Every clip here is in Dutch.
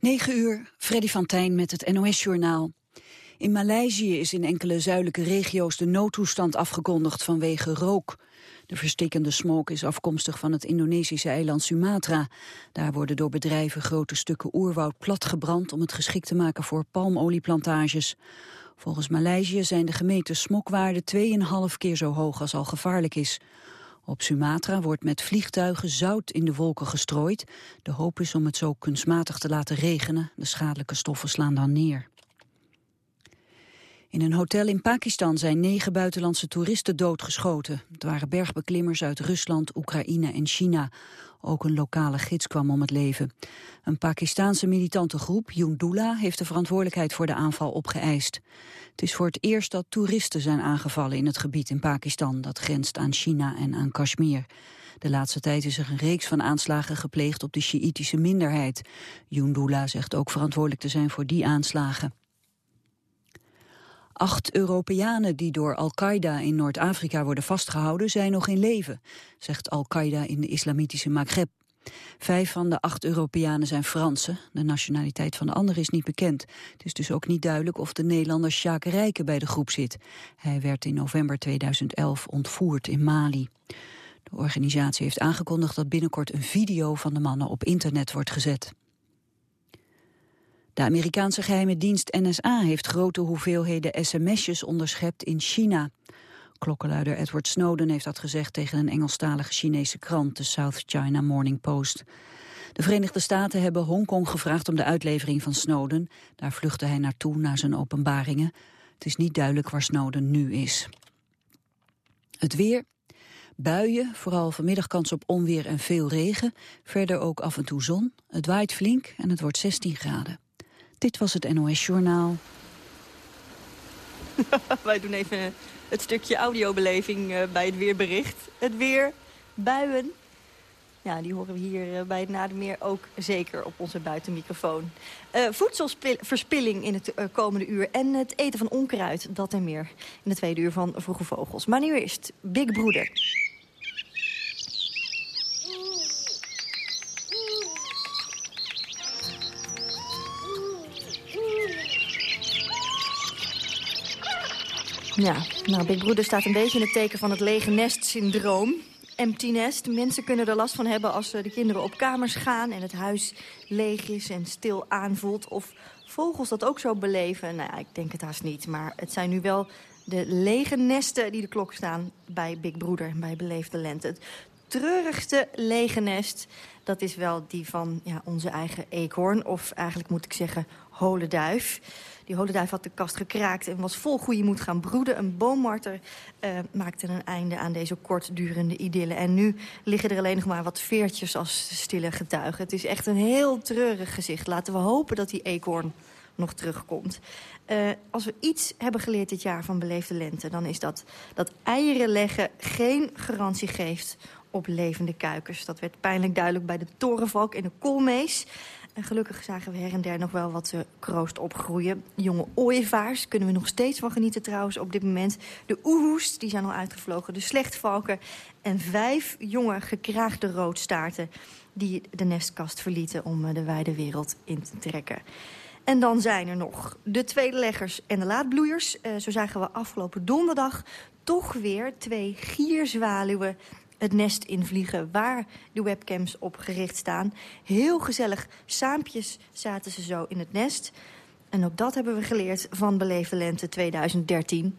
9 uur, Freddy van Tijn met het NOS-journaal. In Maleisië is in enkele zuidelijke regio's de noodtoestand afgekondigd vanwege rook. De verstikkende smog is afkomstig van het Indonesische eiland Sumatra. Daar worden door bedrijven grote stukken oerwoud platgebrand om het geschikt te maken voor palmolieplantages. Volgens Maleisië zijn de gemeten smokwaarden 2,5 keer zo hoog als al gevaarlijk is. Op Sumatra wordt met vliegtuigen zout in de wolken gestrooid. De hoop is om het zo kunstmatig te laten regenen. De schadelijke stoffen slaan dan neer. In een hotel in Pakistan zijn negen buitenlandse toeristen doodgeschoten. Het waren bergbeklimmers uit Rusland, Oekraïne en China. Ook een lokale gids kwam om het leven. Een Pakistaanse militante groep, Jundula, heeft de verantwoordelijkheid voor de aanval opgeëist. Het is voor het eerst dat toeristen zijn aangevallen in het gebied in Pakistan... dat grenst aan China en aan Kashmir. De laatste tijd is er een reeks van aanslagen gepleegd op de Sjiïtische minderheid. Jundula zegt ook verantwoordelijk te zijn voor die aanslagen. Acht Europeanen die door Al-Qaeda in Noord-Afrika worden vastgehouden zijn nog in leven, zegt Al-Qaeda in de islamitische Maghreb. Vijf van de acht Europeanen zijn Fransen. De nationaliteit van de andere is niet bekend. Het is dus ook niet duidelijk of de Nederlander Sjaak Rijken bij de groep zit. Hij werd in november 2011 ontvoerd in Mali. De organisatie heeft aangekondigd dat binnenkort een video van de mannen op internet wordt gezet. De Amerikaanse geheime dienst NSA heeft grote hoeveelheden sms'jes onderschept in China. Klokkenluider Edward Snowden heeft dat gezegd tegen een Engelstalige Chinese krant, de South China Morning Post. De Verenigde Staten hebben Hongkong gevraagd om de uitlevering van Snowden. Daar vluchtte hij naartoe na zijn openbaringen. Het is niet duidelijk waar Snowden nu is. Het weer. Buien, vooral vanmiddag kans op onweer en veel regen. Verder ook af en toe zon. Het waait flink en het wordt 16 graden. Dit was het NOS Journaal. Wij doen even het stukje audiobeleving uh, bij het weerbericht. Het weer, buien. Ja, die horen we hier uh, bij het Nademeer ook zeker op onze buitenmicrofoon. Uh, voedselverspilling in het komende uur en het eten van onkruid, dat en meer. In de tweede uur van Vroege Vogels. Maar nu eerst Big Broeder. Ja, nou, Big Broeder staat een beetje in het teken van het lege nest-syndroom. Empty nest. Mensen kunnen er last van hebben als de kinderen op kamers gaan... en het huis leeg is en stil aanvoelt. Of vogels dat ook zo beleven. Nou ja, ik denk het haast niet. Maar het zijn nu wel de lege nesten die de klok staan bij Big Broeder, bij Beleefde Lente. Het treurigste lege nest, dat is wel die van ja, onze eigen eekhoorn. Of eigenlijk moet ik zeggen holenduif. Die holenduif had de kast gekraakt en was vol goede moed gaan broeden. Een boommarter uh, maakte een einde aan deze kortdurende idylle. En nu liggen er alleen nog maar wat veertjes als stille getuigen. Het is echt een heel treurig gezicht. Laten we hopen dat die eekhoorn nog terugkomt. Uh, als we iets hebben geleerd dit jaar van Beleefde Lente... dan is dat dat eieren leggen geen garantie geeft op levende kuikens. Dat werd pijnlijk duidelijk bij de torenvalk en de koolmees. En gelukkig zagen we her en der nog wel wat uh, kroost opgroeien. Jonge ooievaars kunnen we nog steeds van genieten trouwens op dit moment. De oehoes, die zijn al uitgevlogen. De slechtvalken. En vijf jonge gekraagde roodstaarten die de nestkast verlieten om uh, de wijde wereld in te trekken. En dan zijn er nog de tweede leggers en de laadbloeiers. Uh, zo zagen we afgelopen donderdag toch weer twee gierzwaluwen het nest invliegen waar de webcams op gericht staan. Heel gezellig saampjes zaten ze zo in het nest. En ook dat hebben we geleerd van Beleefde Lente 2013.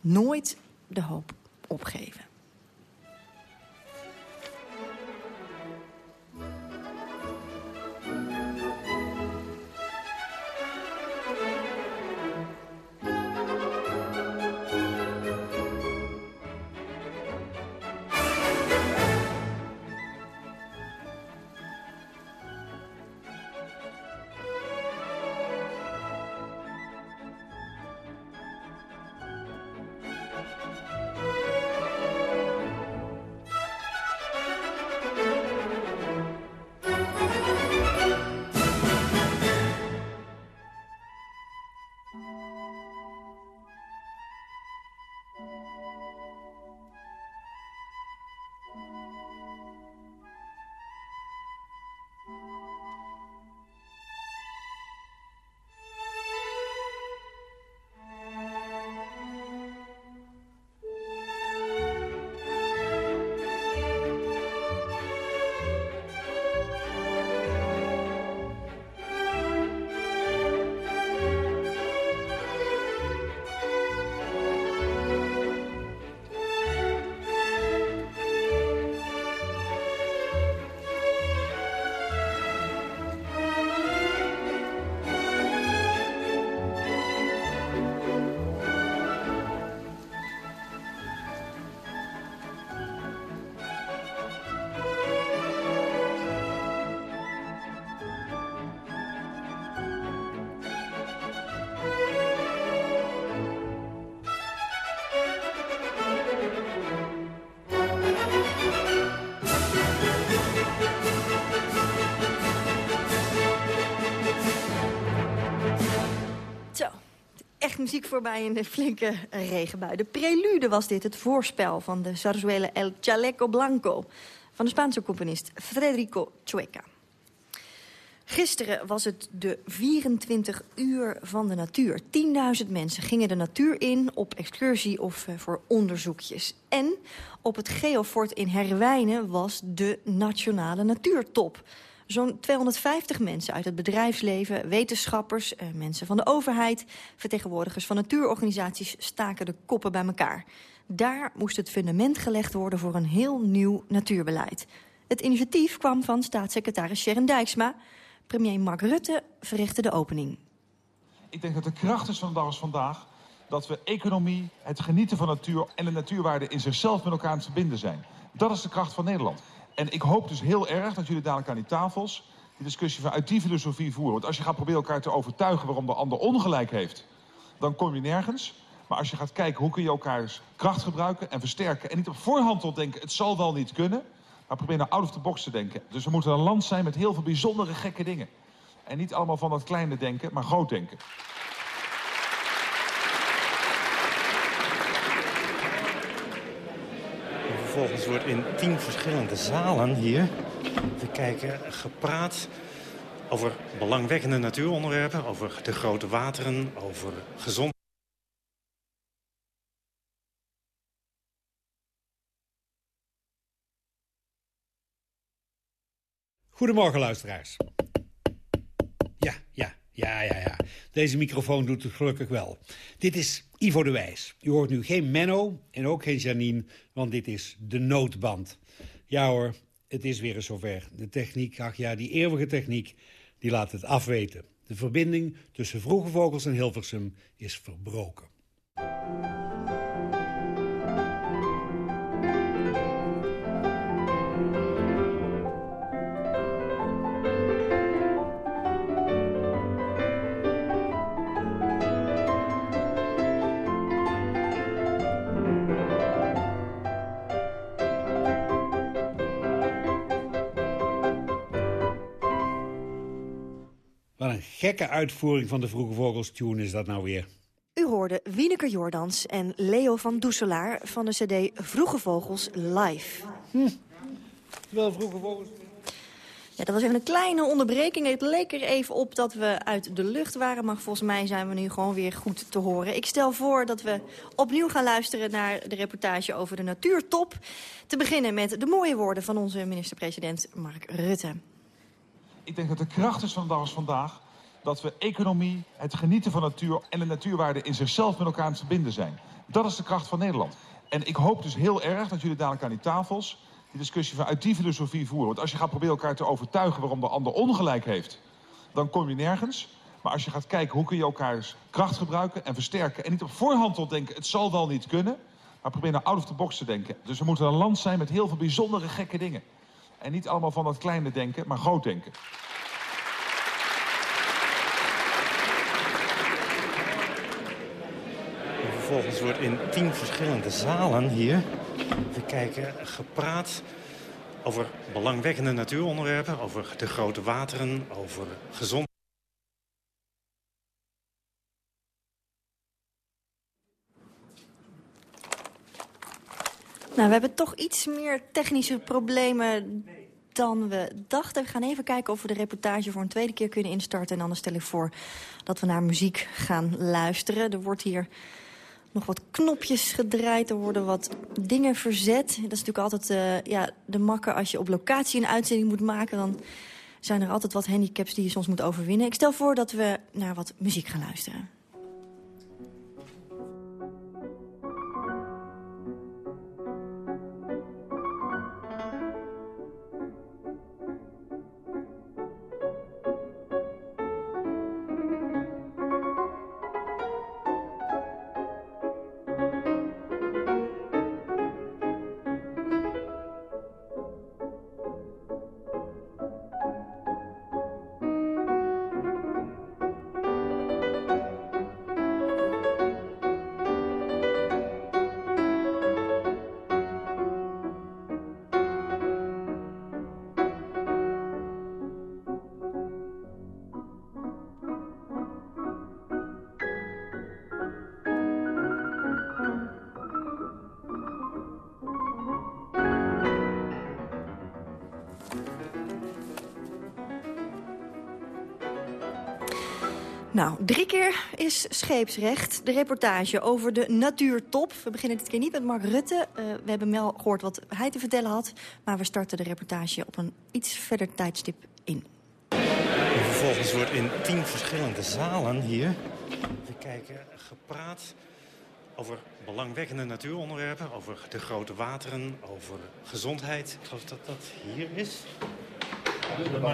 Nooit de hoop opgeven. Muziek voorbij in de flinke regenbui. De prelude was dit, het voorspel van de zarzuela El Chaleco Blanco... van de Spaanse componist Federico Chueca. Gisteren was het de 24 uur van de natuur. 10.000 mensen gingen de natuur in op excursie of eh, voor onderzoekjes. En op het Geofort in Herwijnen was de nationale natuurtop. Zo'n 250 mensen uit het bedrijfsleven, wetenschappers, eh, mensen van de overheid... vertegenwoordigers van natuurorganisaties staken de koppen bij elkaar. Daar moest het fundament gelegd worden voor een heel nieuw natuurbeleid. Het initiatief kwam van staatssecretaris Sharon Dijksma... Premier Mark Rutte verrichtte de opening. Ik denk dat de kracht is van de dag vandaag... dat we economie, het genieten van natuur en de natuurwaarden in zichzelf met elkaar aan het verbinden zijn. Dat is de kracht van Nederland. En ik hoop dus heel erg dat jullie dadelijk aan die tafels... die discussie vanuit die filosofie voeren. Want als je gaat proberen elkaar te overtuigen waarom de ander ongelijk heeft... dan kom je nergens. Maar als je gaat kijken hoe kun je elkaars kracht gebruiken en versterken... en niet op voorhand tot denken, het zal wel niet kunnen... maar probeer naar out of the box te denken. Dus we moeten een land zijn met heel veel bijzondere gekke dingen. En niet allemaal van dat kleine denken, maar groot denken. Vervolgens wordt in tien verschillende zalen hier... we kijken gepraat over belangwekkende natuuronderwerpen... over de grote wateren, over gezond... Goedemorgen, luisteraars. Ja, ja, ja, ja, ja. Deze microfoon doet het gelukkig wel. Dit is Ivo de Wijs. U hoort nu geen Menno en ook geen Janine, want dit is de noodband. Ja hoor, het is weer eens zover. De techniek, ach ja, die eeuwige techniek, die laat het afweten. De verbinding tussen Vroege Vogels en Hilversum is verbroken. Wat een gekke uitvoering van de Vroege Vogels tune is dat nou weer. U hoorde Wieneke Jordans en Leo van Doeselaar van de cd Vroege Vogels Live. Terwijl Vroege Vogels... Ja, dat was even een kleine onderbreking. Het leek er even op dat we uit de lucht waren... maar volgens mij zijn we nu gewoon weer goed te horen. Ik stel voor dat we opnieuw gaan luisteren naar de reportage over de natuurtop. Te beginnen met de mooie woorden van onze minister-president Mark Rutte. Ik denk dat de kracht is van de dag als vandaag... dat we economie, het genieten van natuur en de natuurwaarden in zichzelf met elkaar aan het verbinden zijn. Dat is de kracht van Nederland. En ik hoop dus heel erg dat jullie dadelijk aan die tafels die discussie vanuit die filosofie voeren. Want als je gaat proberen elkaar te overtuigen waarom de ander ongelijk heeft... dan kom je nergens. Maar als je gaat kijken hoe kun je elkaars kracht gebruiken en versterken... en niet op voorhand tot denken, het zal wel niet kunnen... maar probeer naar out of the box te denken. Dus we moeten een land zijn met heel veel bijzondere gekke dingen. En niet allemaal van dat kleine denken, maar groot denken. En vervolgens wordt in tien verschillende zalen hier... we kijken gepraat over belangwekkende natuuronderwerpen... over de grote wateren, over gezond... Nou, we hebben toch iets meer technische problemen dan we dachten. We gaan even kijken of we de reportage voor een tweede keer kunnen instarten. En anders stel ik voor dat we naar muziek gaan luisteren. Er wordt hier nog wat knopjes gedraaid. Er worden wat dingen verzet. Dat is natuurlijk altijd uh, ja, de makke als je op locatie een uitzending moet maken. Dan zijn er altijd wat handicaps die je soms moet overwinnen. Ik stel voor dat we naar wat muziek gaan luisteren. Nou, drie keer is scheepsrecht. De reportage over de natuurtop. We beginnen dit keer niet met Mark Rutte. Uh, we hebben wel gehoord wat hij te vertellen had. Maar we starten de reportage op een iets verder tijdstip in. En vervolgens wordt in tien verschillende zalen hier... we kijken, gepraat over belangwekkende natuuronderwerpen. Over de grote wateren, over gezondheid. Ik geloof dat dat hier is.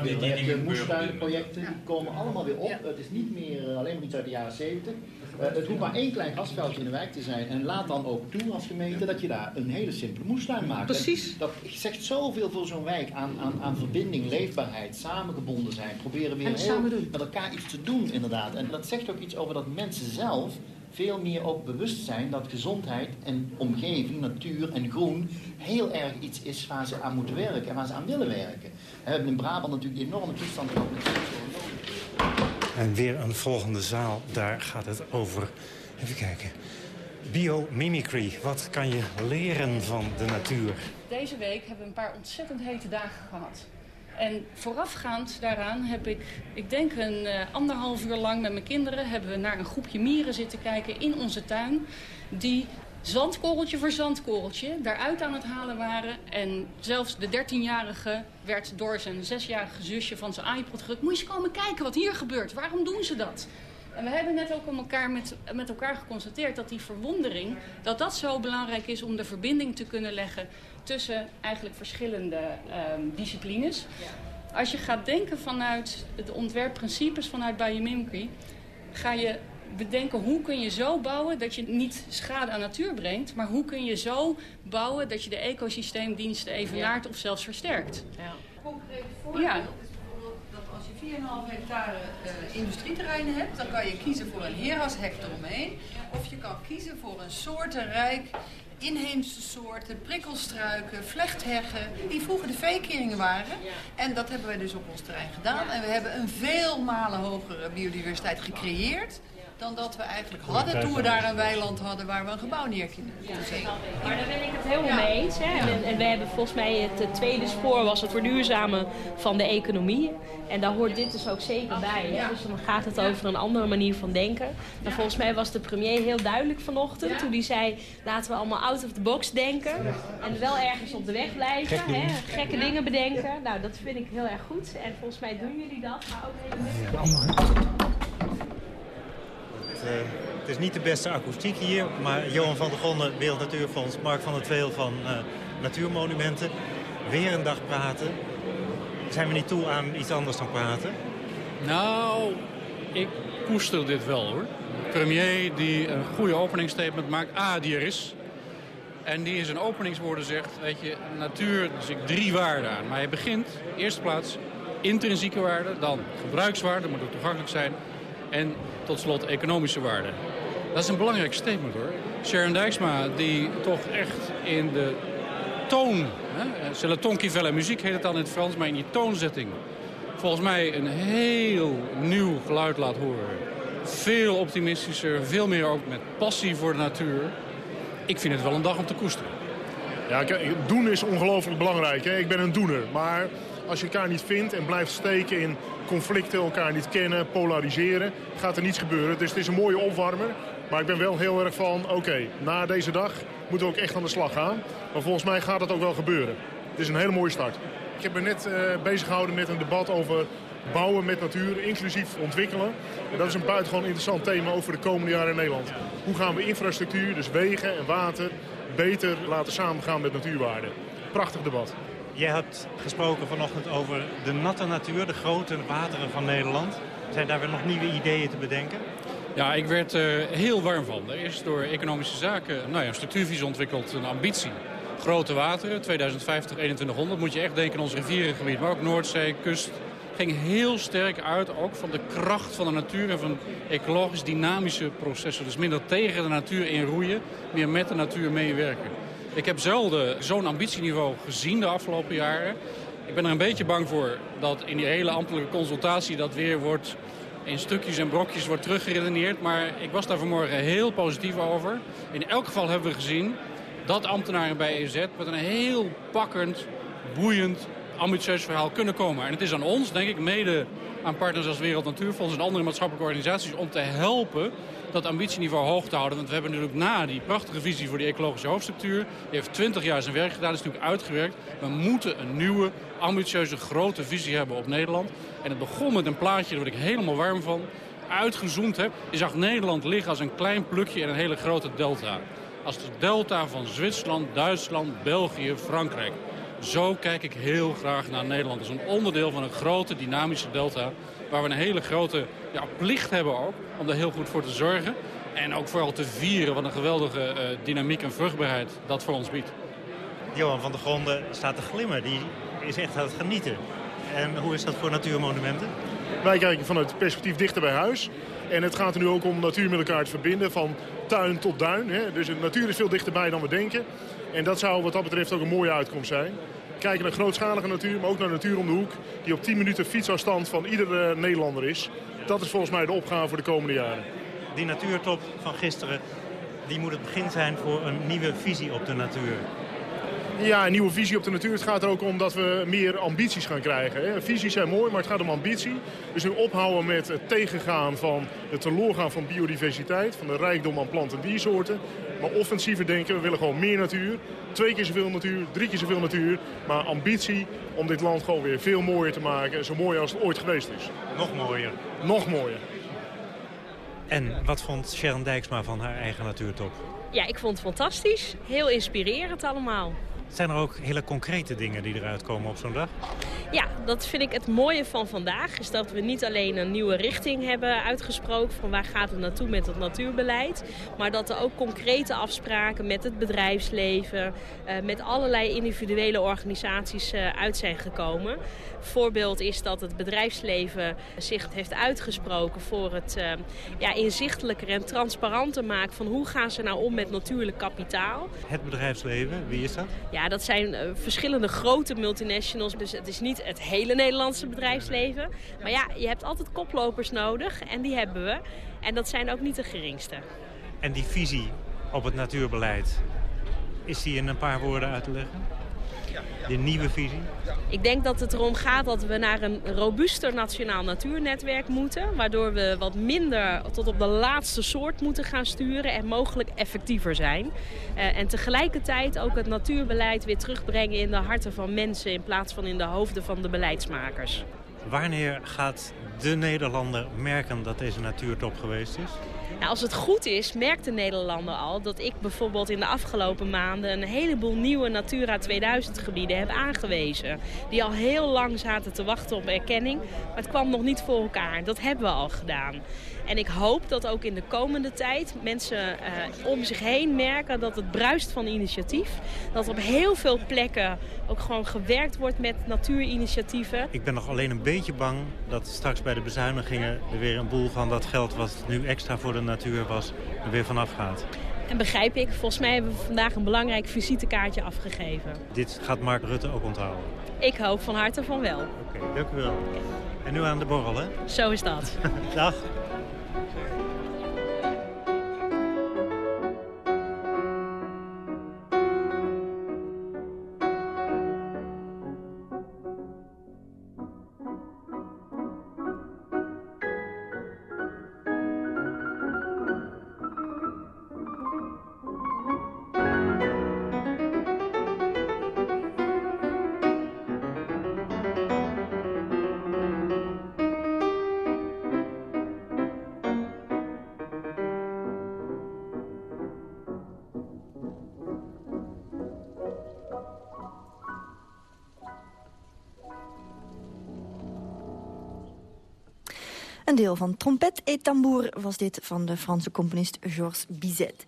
De, die, die moestuinprojecten die komen allemaal weer op. Het is niet meer eh, alleen maar iets uit de jaren 70. Uh, eh, het hoeft maar één klein grasveldje in de wijk te zijn. En laat dan ook toe als gemeente dat je daar een hele simpele moestuin maakt. Precies. dat zegt zoveel voor zo'n wijk aan, aan, aan verbinding, leefbaarheid, samengebonden zijn. Proberen weer heel met elkaar iets te doen inderdaad. En dat zegt ook iets over dat mensen zelf veel meer ook bewust zijn dat gezondheid en omgeving, natuur en groen heel erg iets is waar ze aan moeten werken en waar ze aan willen werken. We hebben in Brabant natuurlijk die enorme toestand gehad met En weer een volgende zaal, daar gaat het over. Even kijken. Biomimicry, wat kan je leren van de natuur? Deze week hebben we een paar ontzettend hete dagen gehad. En voorafgaand daaraan heb ik, ik denk een uh, anderhalf uur lang met mijn kinderen... hebben we naar een groepje mieren zitten kijken in onze tuin... die zandkorreltje voor zandkorreltje daaruit aan het halen waren. En zelfs de 13-jarige werd door zijn 6-jarige zusje van zijn iPod gedrukt. Moet je komen kijken wat hier gebeurt. Waarom doen ze dat? En we hebben net ook elkaar met, met elkaar geconstateerd dat die verwondering... dat dat zo belangrijk is om de verbinding te kunnen leggen... tussen eigenlijk verschillende um, disciplines. Als je gaat denken vanuit de ontwerpprincipes vanuit biomimicry... ga je bedenken hoe kun je zo bouwen dat je niet schade aan natuur brengt... maar hoe kun je zo bouwen dat je de ecosysteemdiensten evenaart of zelfs versterkt. Ja. Concreet voorbeeld ja. is bijvoorbeeld dat als je 4,5 hectare uh, industrieterreinen hebt... dan kan je kiezen voor een herashek eromheen. Of je kan kiezen voor een soortenrijk inheemse soorten, prikkelstruiken, vlechtheggen, die vroeger de veekeringen waren. En dat hebben wij dus op ons terrein gedaan. En we hebben een veel malen hogere biodiversiteit gecreëerd dan dat we eigenlijk hadden toen we daar een weiland hadden waar we een gebouw neer konden zetten. Maar daar ben ik het helemaal mee eens. Hè? En, en, we hebben volgens mij het, tweede spoor was het verduurzamen van de economie. En daar hoort dit dus ook zeker bij. Hè? Dus dan gaat het over een andere manier van denken. Maar volgens mij was de premier heel duidelijk vanochtend toen hij zei... laten we allemaal out of the box denken. En wel ergens op de weg blijven. hè? Gekke dingen bedenken. Nou, dat vind ik heel erg goed. En volgens mij doen jullie dat. Maar ook even... Eh, het is niet de beste akoestiek hier, maar Johan van der Gonnen, Wereld Natuurfonds, Mark van het Veel van uh, Natuurmonumenten. Weer een dag praten. Zijn we niet toe aan iets anders dan praten? Nou, ik koester dit wel hoor. Premier die een goede openingsstatement maakt. A, die er is. En die in zijn openingswoorden zegt, weet je, natuur, dus ik drie waarden aan. Maar hij begint, eerste plaats, intrinsieke waarden, dan gebruikswaarde, moet ook toegankelijk zijn. En tot slot economische waarde. Dat is een belangrijk statement hoor. Sharon Dijksma die toch echt in de toon, c'est le ton qui fait la muziek heet het dan in het Frans, maar in die toonzetting volgens mij een heel nieuw geluid laat horen. Veel optimistischer, veel meer ook met passie voor de natuur. Ik vind het wel een dag om te koesteren. Ja, doen is ongelooflijk belangrijk. Hè? Ik ben een doener, maar als je elkaar niet vindt en blijft steken in conflicten, elkaar niet kennen, polariseren, gaat er niets gebeuren. Dus het is een mooie opwarmer. Maar ik ben wel heel erg van, oké, na deze dag moeten we ook echt aan de slag gaan. Maar volgens mij gaat het ook wel gebeuren. Het is een hele mooie start. Ik heb me net uh, bezig gehouden met een debat over bouwen met natuur, inclusief ontwikkelen. En dat is een buitengewoon interessant thema over de komende jaren in Nederland. Hoe gaan we infrastructuur, dus wegen en water, beter laten samengaan met natuurwaarden? Prachtig debat. Jij hebt gesproken vanochtend over de natte natuur, de grote wateren van Nederland. Zijn daar weer nog nieuwe ideeën te bedenken? Ja, ik werd er heel warm van. Er is door economische zaken nou ja, een structuurvisie ontwikkeld, een ambitie. Grote wateren, 2050, 2100, moet je echt denken aan ons rivierengebied. Maar ook Noordzee, kust, ging heel sterk uit ook van de kracht van de natuur en van ecologisch dynamische processen. Dus minder tegen de natuur inroeien, meer met de natuur meewerken. Ik heb zelden zo'n ambitieniveau gezien de afgelopen jaren. Ik ben er een beetje bang voor dat in die hele ambtelijke consultatie dat weer wordt in stukjes en brokjes wordt teruggeredeneerd. Maar ik was daar vanmorgen heel positief over. In elk geval hebben we gezien dat ambtenaren bij EZ met een heel pakkend, boeiend, ambitieus verhaal kunnen komen. En het is aan ons, denk ik, mede aan partners als Wereld Natuurfonds en andere maatschappelijke organisaties om te helpen dat ambitieniveau hoog te houden. Want we hebben natuurlijk na die prachtige visie voor die ecologische hoofdstructuur, die heeft 20 jaar zijn werk gedaan, is natuurlijk uitgewerkt. We moeten een nieuwe, ambitieuze, grote visie hebben op Nederland. En het begon met een plaatje, daar ik helemaal warm van, uitgezoomd heb. Je zag Nederland liggen als een klein plukje in een hele grote delta. Als de delta van Zwitserland, Duitsland, België, Frankrijk. Zo kijk ik heel graag naar Nederland. als een onderdeel van een grote dynamische delta... waar we een hele grote ja, plicht hebben ook om daar heel goed voor te zorgen. En ook vooral te vieren wat een geweldige uh, dynamiek en vruchtbaarheid dat voor ons biedt. Johan van der Gronden staat te glimmen. Die is echt aan het genieten. En hoe is dat voor natuurmonumenten? Wij kijken vanuit het perspectief dichter bij huis. En het gaat er nu ook om natuur met elkaar te verbinden, van tuin tot duin. Hè. Dus de natuur is veel dichterbij dan we denken. En dat zou wat dat betreft ook een mooie uitkomst zijn. Kijken naar grootschalige natuur, maar ook naar natuur om de hoek... die op 10 minuten fietsafstand van iedere Nederlander is. Dat is volgens mij de opgave voor de komende jaren. Die natuurtop van gisteren die moet het begin zijn voor een nieuwe visie op de natuur. Ja, een nieuwe visie op de natuur. Het gaat er ook om dat we meer ambities gaan krijgen. Hè. Visies zijn mooi, maar het gaat om ambitie. Dus nu ophouden met het tegengaan van het teloorgaan van biodiversiteit... van de rijkdom aan plant- en diersoorten. Maar offensiever denken, we willen gewoon meer natuur. Twee keer zoveel natuur, drie keer zoveel natuur. Maar ambitie om dit land gewoon weer veel mooier te maken. Zo mooi als het ooit geweest is. Nog mooier. Nog mooier. En wat vond Sharon Dijksma van haar eigen natuurtop? Ja, ik vond het fantastisch. Heel inspirerend allemaal. Zijn er ook hele concrete dingen die eruit komen op zo'n dag? Ja, dat vind ik het mooie van vandaag. Is dat we niet alleen een nieuwe richting hebben uitgesproken... van waar gaat het naartoe met het natuurbeleid... maar dat er ook concrete afspraken met het bedrijfsleven... Uh, met allerlei individuele organisaties uh, uit zijn gekomen. Voorbeeld is dat het bedrijfsleven zich heeft uitgesproken... voor het uh, ja, inzichtelijker en transparanter maken... van hoe gaan ze nou om met natuurlijk kapitaal. Het bedrijfsleven, wie is dat? Ja, dat zijn uh, verschillende grote multinationals. Dus het is niet het hele Nederlandse bedrijfsleven. Maar ja, je hebt altijd koplopers nodig en die hebben we. En dat zijn ook niet de geringste. En die visie op het natuurbeleid, is die in een paar woorden uit te leggen? De nieuwe visie? Ik denk dat het erom gaat dat we naar een robuuster nationaal natuurnetwerk moeten. Waardoor we wat minder tot op de laatste soort moeten gaan sturen en mogelijk effectiever zijn. Uh, en tegelijkertijd ook het natuurbeleid weer terugbrengen in de harten van mensen in plaats van in de hoofden van de beleidsmakers. Wanneer gaat de Nederlander merken dat deze natuurtop geweest is? Nou, als het goed is, merkt de Nederlander al dat ik bijvoorbeeld in de afgelopen maanden een heleboel nieuwe Natura 2000 gebieden heb aangewezen. Die al heel lang zaten te wachten op erkenning, maar het kwam nog niet voor elkaar. Dat hebben we al gedaan. En ik hoop dat ook in de komende tijd mensen uh, om zich heen merken dat het bruist van initiatief. Dat op heel veel plekken ook gewoon gewerkt wordt met natuurinitiatieven. Ik ben nog alleen een beetje bang dat straks bij de bezuinigingen er weer een boel van dat geld wat nu extra voor de natuur was, er weer vanaf gaat. En begrijp ik, volgens mij hebben we vandaag een belangrijk visitekaartje afgegeven. Dit gaat Mark Rutte ook onthouden? Ik hoop van harte van wel. Oké, okay, dank u wel. En nu aan de borrel, hè? Zo is dat. Dag. Van Trompet et Tambour was dit van de Franse componist Georges Bizet.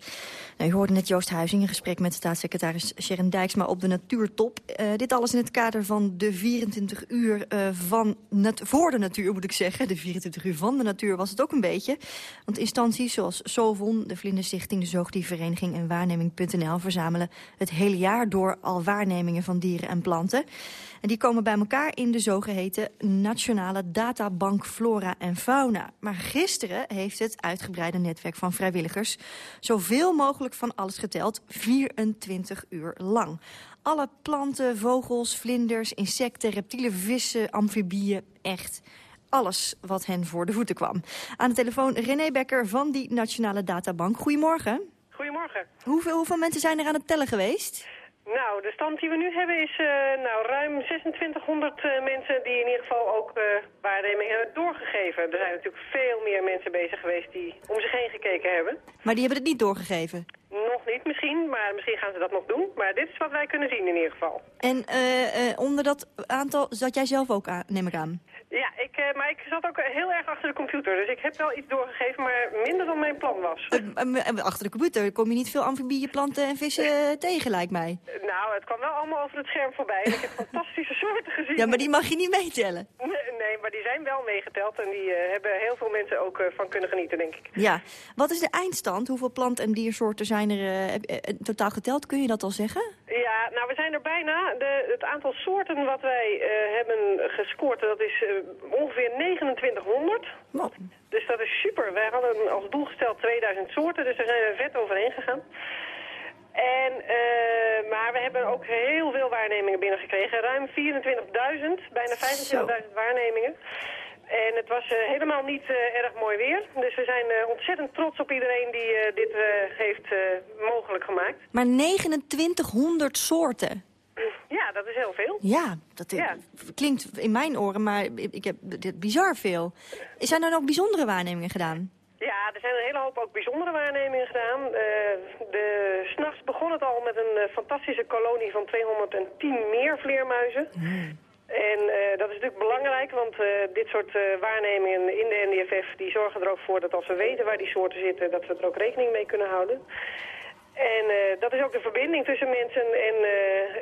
Nou, u hoorde net Joost Huizing in gesprek met staatssecretaris Sharon Dijksma op de Natuurtop. Uh, dit alles in het kader van de 24 uur uh, van voor de natuur, moet ik zeggen. De 24 uur van de natuur was het ook een beetje. Want instanties zoals Sovon, de Vlinderstichting, de Zoogdiervereniging en Waarneming.nl verzamelen het hele jaar door al waarnemingen van dieren en planten. En die komen bij elkaar in de zogeheten Nationale Databank Flora en Fauna. Maar gisteren heeft het uitgebreide netwerk van vrijwilligers... zoveel mogelijk van alles geteld, 24 uur lang. Alle planten, vogels, vlinders, insecten, reptielen, vissen, amfibieën, echt alles wat hen voor de voeten kwam. Aan de telefoon René Becker van die Nationale Databank. Goedemorgen. Goedemorgen. Hoeveel, hoeveel mensen zijn er aan het tellen geweest? Nou, de stand die we nu hebben is uh, nou, ruim 2600 uh, mensen die in ieder geval ook uh, waarnemingen hebben doorgegeven. Er zijn natuurlijk veel meer mensen bezig geweest die om zich heen gekeken hebben. Maar die hebben het niet doorgegeven? Nog niet misschien, maar misschien gaan ze dat nog doen. Maar dit is wat wij kunnen zien in ieder geval. En onder dat aantal zat jij zelf ook aan, neem ik aan? Ja, ik, uh, maar ik zat ook heel erg achter de computer. Dus ik heb wel iets doorgegeven, maar minder dan mijn plan was. Uh, achter de computer kom je niet veel amfibieën, planten en vissen tegen, lijkt mij. Nou, het kwam wel allemaal over het scherm voorbij. En ik heb fantastische soorten gezien. Ja, maar die mag je niet meetellen. Nee, nee maar die zijn wel meegeteld. En die hebben heel veel mensen ook van kunnen genieten, denk ik. Ja. Wat is de eindstand? Hoeveel plant- en diersoorten zijn er totaal geteld? Kun je dat al zeggen? Ja, nou, we zijn er bijna. De, het aantal soorten wat wij hebben gescoord, dat is ongeveer 2900. Wat? Dus dat is super. Wij hadden als doel gesteld 2000 soorten, dus daar zijn we vet overheen gegaan. En, uh, maar we hebben ook heel veel waarnemingen binnengekregen. Ruim 24.000, bijna 25.000 waarnemingen. En het was uh, helemaal niet uh, erg mooi weer. Dus we zijn ontzettend trots op iedereen die dit heeft mogelijk gemaakt. Maar 2900 soorten? Ja, dat is heel veel. Ja, dat ja. klinkt in mijn oren, maar ik heb dit bizar veel. Zijn er nog bijzondere waarnemingen gedaan? Ja, er zijn een hele hoop ook bijzondere waarnemingen gedaan. Uh, de, S'nachts begon het al met een fantastische kolonie van 210 meer vleermuizen. En uh, dat is natuurlijk belangrijk, want dit soort waarnemingen in de NDFF... die zorgen er ook voor dat als we weten waar die soorten zitten... dat we er ook rekening mee kunnen houden. En dat is ook de verbinding tussen mensen en,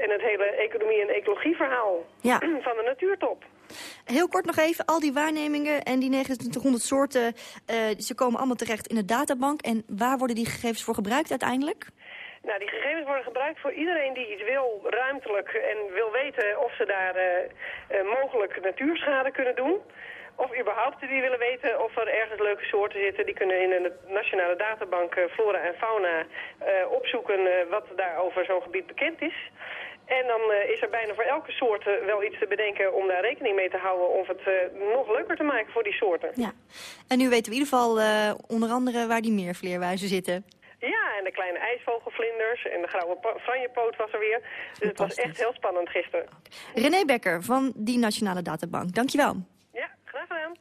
en het hele economie- en ecologieverhaal ja. van de natuurtop. Heel kort nog even, al die waarnemingen en die 2900 soorten, ze komen allemaal terecht in de databank. En waar worden die gegevens voor gebruikt uiteindelijk? Nou, die gegevens worden gebruikt voor iedereen die iets wil, ruimtelijk, en wil weten of ze daar mogelijk natuurschade kunnen doen. Of überhaupt die willen weten of er ergens leuke soorten zitten. Die kunnen in de nationale databank Flora en Fauna opzoeken wat daar over zo'n gebied bekend is. En dan is er bijna voor elke soort wel iets te bedenken om daar rekening mee te houden... om het nog leuker te maken voor die soorten. Ja, en nu weten we in ieder geval onder andere waar die meervleerwijzen zitten. Ja, en de kleine ijsvogelvlinders en de grauwe franjepoot was er weer. Dus het was echt heel spannend gisteren. René Becker van die Nationale Databank, dankjewel. Ja, graag gedaan.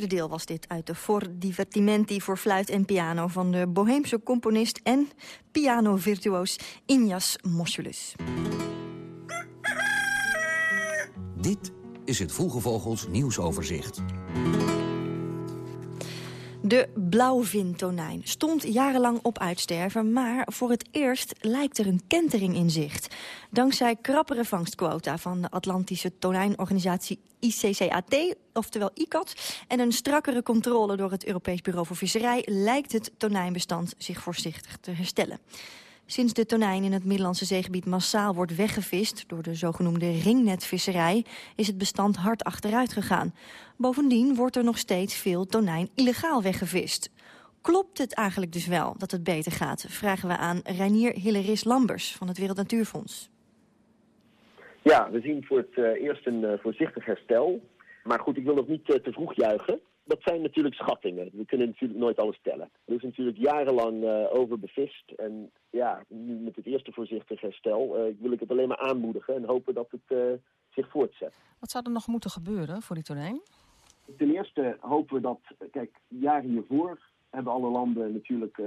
Vierde deel was dit uit de For Divertimenti voor fluit en piano... van de Boheemse componist en piano-virtuoos Injas Moschulus. Dit is het Vroege Vogels nieuwsoverzicht. De blauwvintonijn stond jarenlang op uitsterven... maar voor het eerst lijkt er een kentering in zicht. Dankzij krappere vangstquota van de Atlantische tonijnorganisatie ICCAT, oftewel ICAT... en een strakkere controle door het Europees Bureau voor Visserij... lijkt het tonijnbestand zich voorzichtig te herstellen. Sinds de tonijn in het Middellandse zeegebied massaal wordt weggevist... door de zogenoemde ringnetvisserij, is het bestand hard achteruit gegaan. Bovendien wordt er nog steeds veel tonijn illegaal weggevist. Klopt het eigenlijk dus wel dat het beter gaat? Vragen we aan Reinier Hilleris Lambers van het Wereld Natuurfonds. Ja, we zien voor het uh, eerst een uh, voorzichtig herstel. Maar goed, ik wil nog niet uh, te vroeg juichen dat zijn natuurlijk schattingen. We kunnen natuurlijk nooit alles tellen. Er is natuurlijk jarenlang uh, over bevist. En ja, nu met het eerste voorzichtig herstel uh, wil ik het alleen maar aanmoedigen en hopen dat het uh, zich voortzet. Wat zou er nog moeten gebeuren voor die tonijn? Ten eerste hopen we dat, kijk, jaren hiervoor hebben alle landen natuurlijk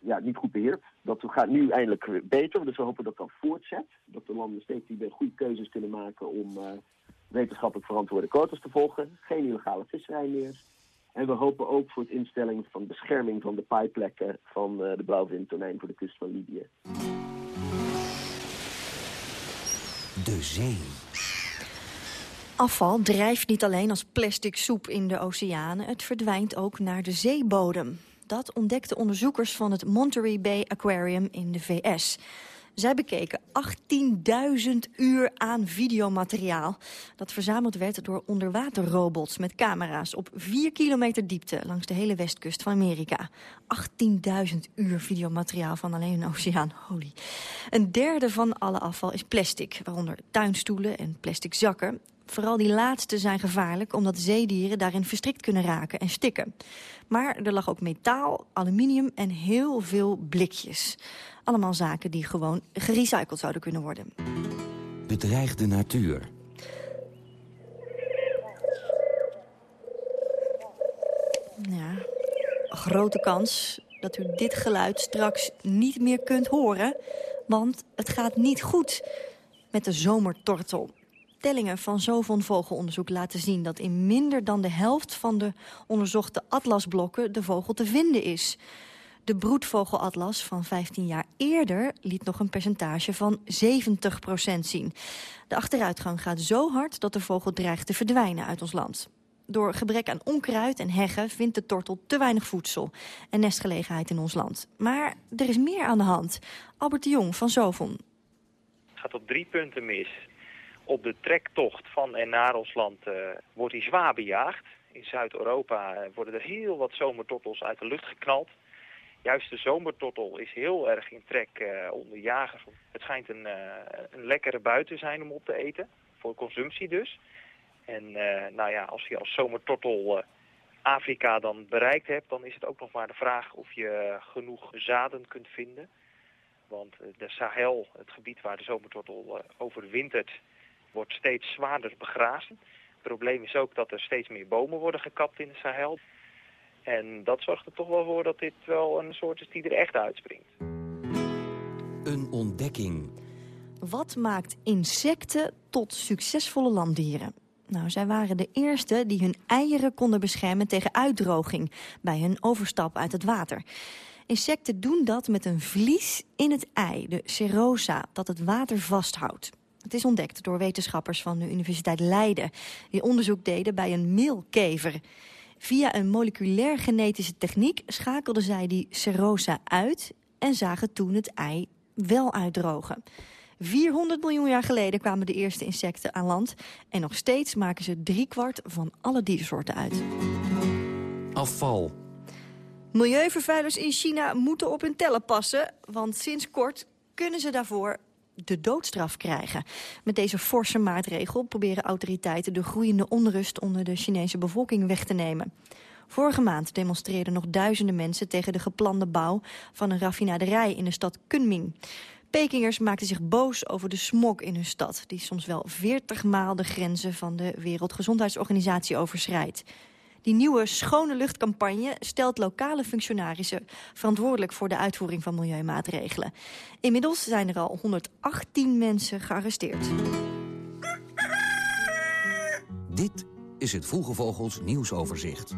ja, niet goed beheerd. Dat gaat nu eindelijk beter, dus we hopen dat dat voortzet. Dat de landen steeds die goede keuzes kunnen maken om wetenschappelijk verantwoorde quotas te volgen. Geen illegale visserij meer. En we hopen ook voor het instelling van bescherming van de paaiplekken van uh, de blauwvintonijn voor de kust van Libië. De zee. Afval drijft niet alleen als plastic soep in de oceanen. Het verdwijnt ook naar de zeebodem. Dat ontdekten onderzoekers van het Monterey Bay Aquarium in de VS. Zij bekeken 18.000 uur aan videomateriaal. Dat verzameld werd door onderwaterrobots met camera's op 4 kilometer diepte langs de hele westkust van Amerika. 18.000 uur videomateriaal van alleen een oceaan. Holy. Een derde van alle afval is plastic, waaronder tuinstoelen en plastic zakken. Vooral die laatste zijn gevaarlijk omdat zeedieren daarin verstrikt kunnen raken en stikken. Maar er lag ook metaal, aluminium en heel veel blikjes. Allemaal zaken die gewoon gerecycled zouden kunnen worden. Bedreigde natuur. Ja, grote kans dat u dit geluid straks niet meer kunt horen... want het gaat niet goed met de zomertortel. Tellingen van Zovon Vogelonderzoek laten zien dat in minder dan de helft van de onderzochte atlasblokken de vogel te vinden is. De broedvogelatlas van 15 jaar eerder liet nog een percentage van 70% zien. De achteruitgang gaat zo hard dat de vogel dreigt te verdwijnen uit ons land. Door gebrek aan onkruid en heggen vindt de tortel te weinig voedsel en nestgelegenheid in ons land. Maar er is meer aan de hand. Albert de Jong van Zovon. Het gaat op drie punten mis. Op de trektocht van en naar ons land uh, wordt hij zwaar bejaagd. In Zuid-Europa uh, worden er heel wat zomertortels uit de lucht geknald. Juist de zomertortel is heel erg in trek uh, onder jagers. Het schijnt een, een lekkere buiten te zijn om op te eten, voor consumptie dus. En nou ja, als je als zomertortel Afrika dan bereikt hebt, dan is het ook nog maar de vraag of je genoeg zaden kunt vinden. Want de Sahel, het gebied waar de zomertortel overwintert, wordt steeds zwaarder begrazen. Het probleem is ook dat er steeds meer bomen worden gekapt in de Sahel. En dat zorgt er toch wel voor dat dit wel een soort is die er echt uitspringt. Een ontdekking. Wat maakt insecten tot succesvolle landdieren? Nou, zij waren de eerste die hun eieren konden beschermen tegen uitdroging... bij hun overstap uit het water. Insecten doen dat met een vlies in het ei, de serosa, dat het water vasthoudt. Het is ontdekt door wetenschappers van de Universiteit Leiden... die onderzoek deden bij een meelkever. Via een moleculair genetische techniek schakelden zij die serosa uit... en zagen toen het ei wel uitdrogen. 400 miljoen jaar geleden kwamen de eerste insecten aan land... en nog steeds maken ze driekwart van alle diersoorten uit. Afval. Milieuvervuilers in China moeten op hun tellen passen... want sinds kort kunnen ze daarvoor de doodstraf krijgen. Met deze forse maatregel proberen autoriteiten de groeiende onrust onder de Chinese bevolking weg te nemen. Vorige maand demonstreerden nog duizenden mensen tegen de geplande bouw van een raffinaderij in de stad Kunming. Pekingers maakten zich boos over de smog in hun stad... die soms wel 40 maal de grenzen van de Wereldgezondheidsorganisatie overschrijdt. Die nieuwe schone luchtcampagne stelt lokale functionarissen verantwoordelijk voor de uitvoering van milieumaatregelen. Inmiddels zijn er al 118 mensen gearresteerd. Dit is het Vroege Vogels nieuwsoverzicht.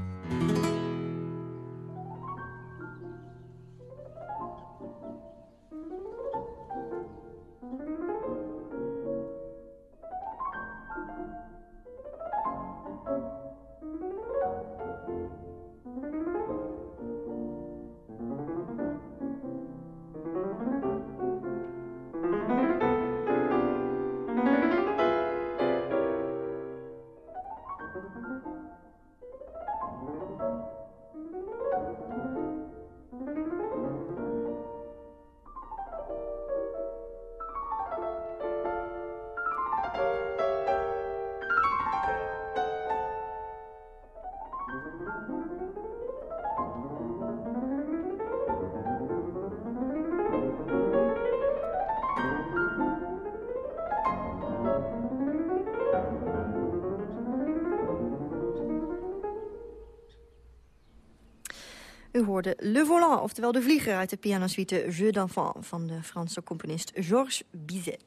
Le Volant, oftewel de vlieger uit de pianosuite Jeu d'enfant van de Franse componist Georges Bizet.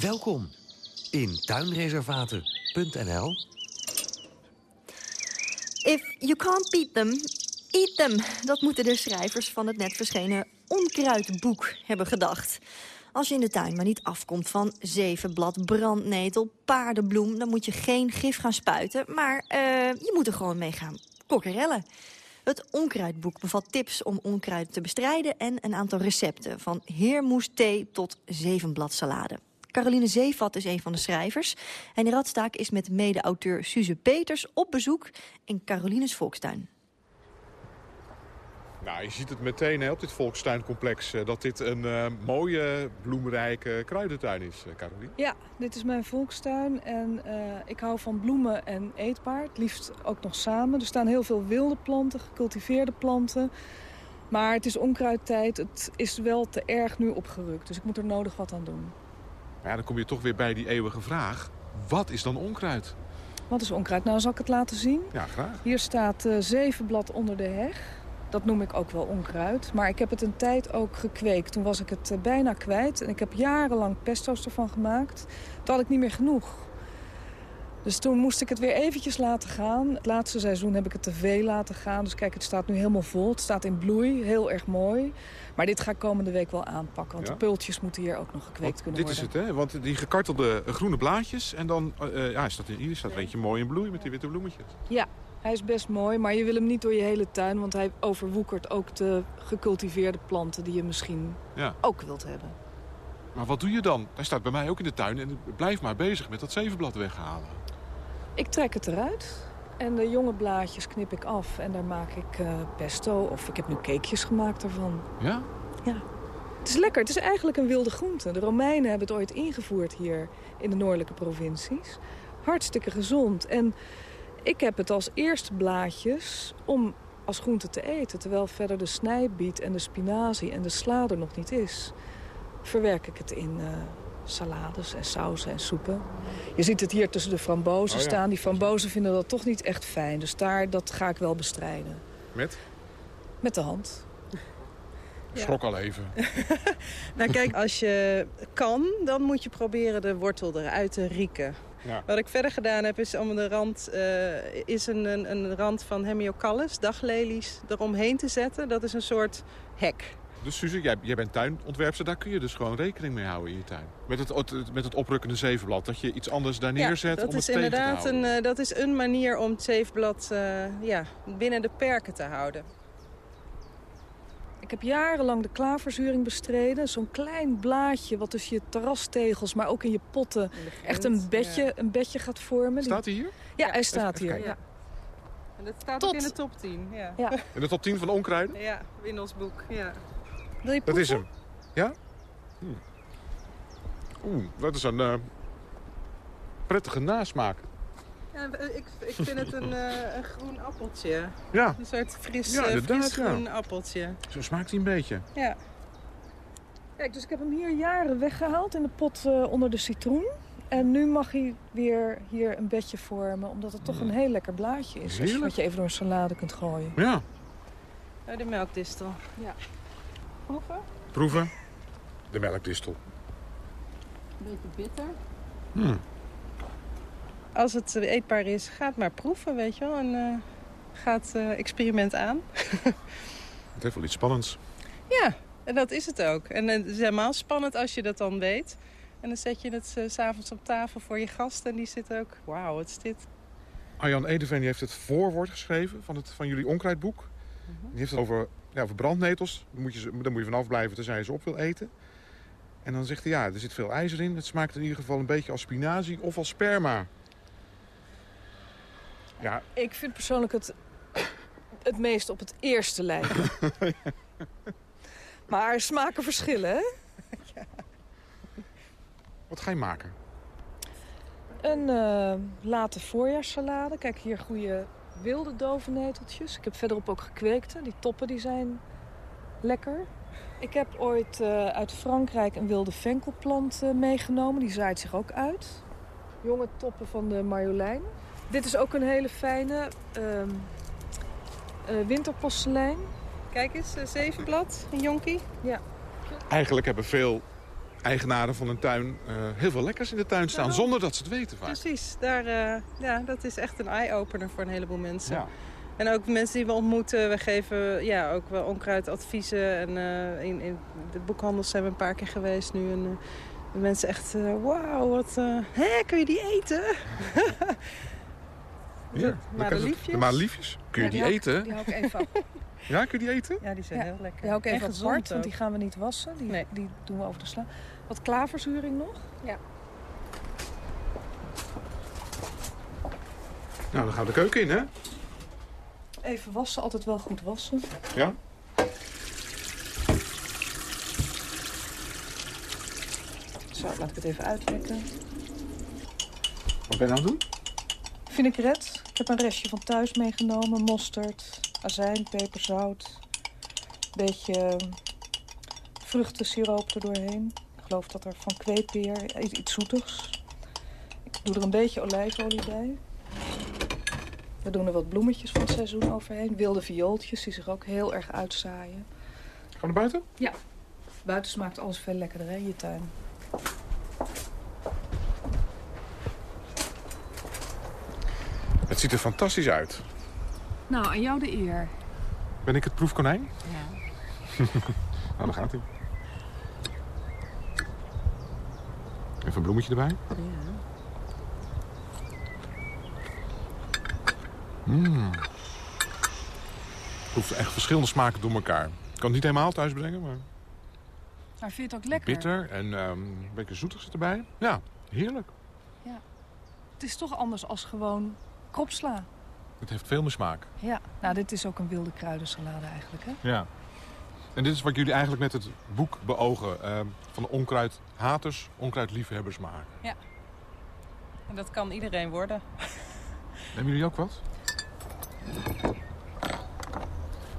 Welkom in tuinreservaten.nl. If you can't beat them, eat them. Dat moeten de schrijvers van het net verschenen Onkruidboek hebben gedacht. Als je in de tuin maar niet afkomt van zevenblad, brandnetel, paardenbloem... dan moet je geen gif gaan spuiten, maar uh, je moet er gewoon mee gaan kokkerellen. Het onkruidboek bevat tips om onkruid te bestrijden... en een aantal recepten, van heermoes thee tot zevenbladsalade. Caroline Zeevat is een van de schrijvers. En de Radstaak is met mede-auteur Suze Peters op bezoek in Carolines Volkstuin. Nou, je ziet het meteen hè, op dit volkstuincomplex... Uh, dat dit een uh, mooie, bloemrijke kruidentuin is, uh, Caroline. Ja, dit is mijn volkstuin en ik hou van bloemen en eetbaar. Het liefst ook nog samen. Er staan heel veel wilde planten, gecultiveerde planten. Maar het is onkruidtijd. Het is wel te erg nu opgerukt. Dus ik moet er nodig wat aan doen. Ja, dan kom je toch weer bij die eeuwige vraag. Wat is dan onkruid? Wat is onkruid? Nou, zal ik het laten zien? Ja, graag. Hier staat zevenblad onder de heg. Dat noem ik ook wel onkruid. Maar ik heb het een tijd ook gekweekt. Toen was ik het eh, bijna kwijt. En ik heb jarenlang pesto's ervan gemaakt. Toen had ik niet meer genoeg. Dus toen moest ik het weer eventjes laten gaan. Het laatste seizoen heb ik het te veel laten gaan. Dus kijk, het staat nu helemaal vol. Het staat in bloei. Heel erg mooi. Maar dit ga ik komende week wel aanpakken. Want Ja? de pultjes moeten hier ook nog gekweekt kunnen Dit is worden. het, hè? Want die gekartelde groene blaadjes... en dan uh, ja, staat, hier staat er eentje mooi in bloei met die witte bloemetjes. Ja, hij is best mooi, maar je wil hem niet door je hele tuin... want hij overwoekert ook de gecultiveerde planten die je misschien Ja. ook wilt hebben. Maar wat doe je dan? Hij staat bij mij ook in de tuin en blijf maar bezig met dat zevenblad weghalen. Ik trek het eruit en de jonge blaadjes knip ik af... en daar maak ik eh, pesto of ik heb nu cakejes gemaakt ervan. Ja? Ja. Het is lekker. Het is eigenlijk een wilde groente. De Romeinen hebben het ooit ingevoerd hier in de noordelijke provincies. Hartstikke gezond. En ik heb het als eerste blaadjes om als groente te eten... terwijl verder de snijbiet en de spinazie en de sla er nog niet is. Verwerk ik het in eh, salades en sauzen en soepen. Je ziet het hier tussen de frambozen Oh ja. staan. Die frambozen vinden dat toch niet echt fijn. Dus daar, dat ga ik wel bestrijden. Met? Met de hand. Schrok al even. Nou kijk, als je kan, dan moet je proberen de wortel eruit te rieken. Ja. Wat ik verder gedaan heb, is om de rand, eh, is een, een, een rand van hemiocallis, daglelies, eromheen te zetten. Dat is een soort hek. Dus Suze, jij, jij bent tuinontwerpster, daar kun je dus gewoon rekening mee houden in je tuin. Met het, het- met het oprukkende zevenblad, dat je iets anders daar neerzet ja, dat om het is tegen te inderdaad houden. een, eh, dat is een manier om het zeefblad eh, ja, binnen de perken te houden. Ik heb jarenlang de klaverzuring bestreden. Zo'n klein blaadje wat tussen je terrastegels, maar ook in je potten... echt een bedje, ja. een bedje gaat vormen. Staat hij hier? Ja, hij staat hier. Ja. En dat staat Tot. ook in de top 10. Ja, Ja. In de top 10 van onkruiden? ja in ons boek. Ja. Wil je Dat is hem. Ja? Hm. Oeh, dat is een eh, prettige nasmaak. Ja, eh, ik, ik vind het een, eh, een groen appeltje. Ja. Een soort fris, Ja, eh, fris ja. groen appeltje. Zo smaakt hij een beetje. Ja. Kijk, dus ik heb hem hier jaren weggehaald in de pot uh, onder de citroen. En nu mag hij weer hier een bedje vormen, omdat het toch een heel lekker blaadje is. Dus wat je even door een salade kunt gooien. Ja. Oh, de melkdistel. Ja. Proeven? Proeven. De melkdistel. Beetje bitter. Hmm. Als het eetbaar is, ga het maar proeven, weet je wel. En uh, ga het uh, experiment aan. het heeft wel iets spannends. Ja, en dat is het ook. En het is helemaal spannend als je dat dan weet. En dan zet je het s uh, s'avonds op tafel voor je gasten. En die zitten ook, wauw, wat is dit? Arjan Edeveen heeft het voorwoord geschreven van, het, van jullie onkruidboek. -huh. Die heeft het over, ja, over brandnetels. Daar moet, je, daar moet je vanaf blijven tenzij je ze op wil eten. En dan zegt hij, ja, er zit veel ijzer in. Het smaakt in ieder geval een beetje als spinazie of als sperma. Ja. Ik vind persoonlijk het, het meest op het eerste lijken. maar smaken verschillen, hè? ja. Wat ga je maken? Een uh, late voorjaarssalade. Kijk, hier goede wilde dovenneteltjes. Ik heb verderop ook gekweekte. Die toppen die zijn lekker. Ik heb ooit uh, uit Frankrijk een wilde venkelplant uh, meegenomen. Die zaait zich ook uit. Jonge toppen van de marjolein. Dit is ook een hele fijne uh, winterporselein. Kijk eens, zevenblad, een jonkie. Ja. Eigenlijk hebben veel eigenaren van een tuin uh, heel veel lekkers in de tuin staan, nou, zonder dat ze het weten vaak. Precies, Daar, uh, ja, dat is echt een eye-opener voor een heleboel mensen. Ja. En ook mensen die we ontmoeten, we geven ja, ook wel onkruidadviezen. En uh, in, in de boekhandels zijn we een paar keer geweest nu. En de mensen echt, wauw, wat, hè, kun je die eten? Ja, madeliefjes. De madeliefjes. Kun je ja, die, die eten? Die hou ik even. Ja, kun je die eten? Ja, die zijn ja, heel lekker. Die hou ik even apart, want die gaan we niet wassen. Die, nee. die doen we over de sla. Wat klaverzuring nog? Ja. Nou, dan gaan we de keuken in, hè? Even wassen, altijd wel goed wassen. Ja? Zo, laat ik het even uitlekken. Wat ben je aan het doen? Vinaigrette. Ik heb een restje van thuis meegenomen. Mosterd, azijn, peper, zout. Een beetje vruchtensiroop er doorheen. Ik geloof dat er van kweepeer iets zoetigs. Ik doe er een beetje olijfolie bij. We doen er wat bloemetjes van het seizoen overheen. Wilde viooltjes die zich ook heel erg uitzaaien. Gaan we naar buiten? Ja. Buiten smaakt alles veel lekkerder in je tuin. Het ziet er fantastisch uit. Nou, aan jou de eer. Ben ik het proefkonijn? Ja. nou, daar gaat hij. Even een bloemetje erbij. Ja. Mmm. Proeft echt verschillende smaken door elkaar. Ik kan het niet helemaal thuis brengen, maar... Maar vind je het ook lekker? Bitter en um, een beetje zoetig zit erbij. Ja, heerlijk. Ja. Het is toch anders als gewoon kropsla. Het heeft veel meer smaak. Ja, nou dit is ook een wilde kruidensalade eigenlijk, hè? Ja. En dit is wat jullie eigenlijk met het boek beogen. Uh, van de onkruidhaters, onkruidliefhebbers maken. Ja. En dat kan iedereen worden. Nemen jullie ook wat?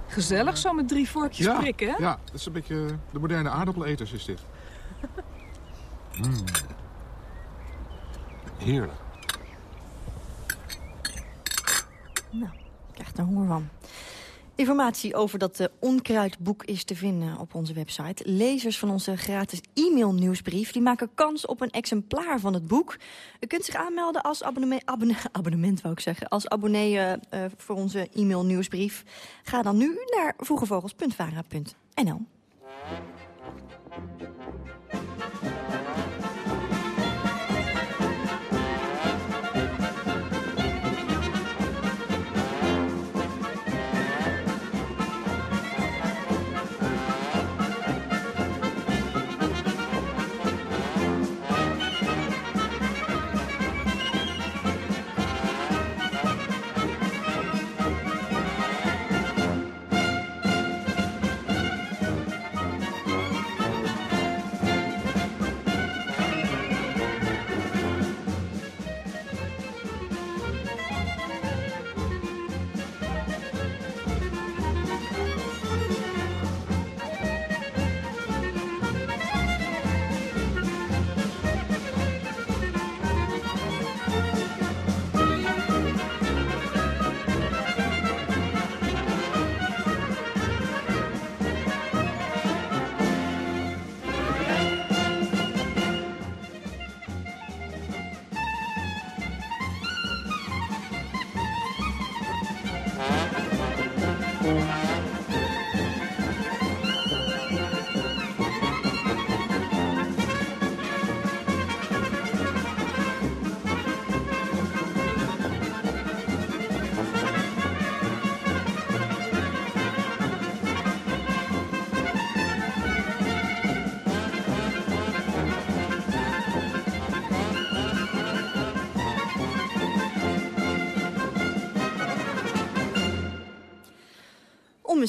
Gezellig zo met drie vorkjes ja, prikken, hè? Ja, dat is een beetje de moderne aardappeleters is dit. Mm. Heerlijk. Nou, ik krijg er honger van. Informatie over dat uh, onkruidboek is te vinden op onze website. Lezers van onze gratis e-mail-nieuwsbrief die maken kans op een exemplaar van het boek. U kunt zich aanmelden als abonnement, abonne, abonnement wou ik zeggen, als abonnee uh, uh, voor onze e-mail-nieuwsbrief. Ga dan nu naar vroegevogels.vara.nl.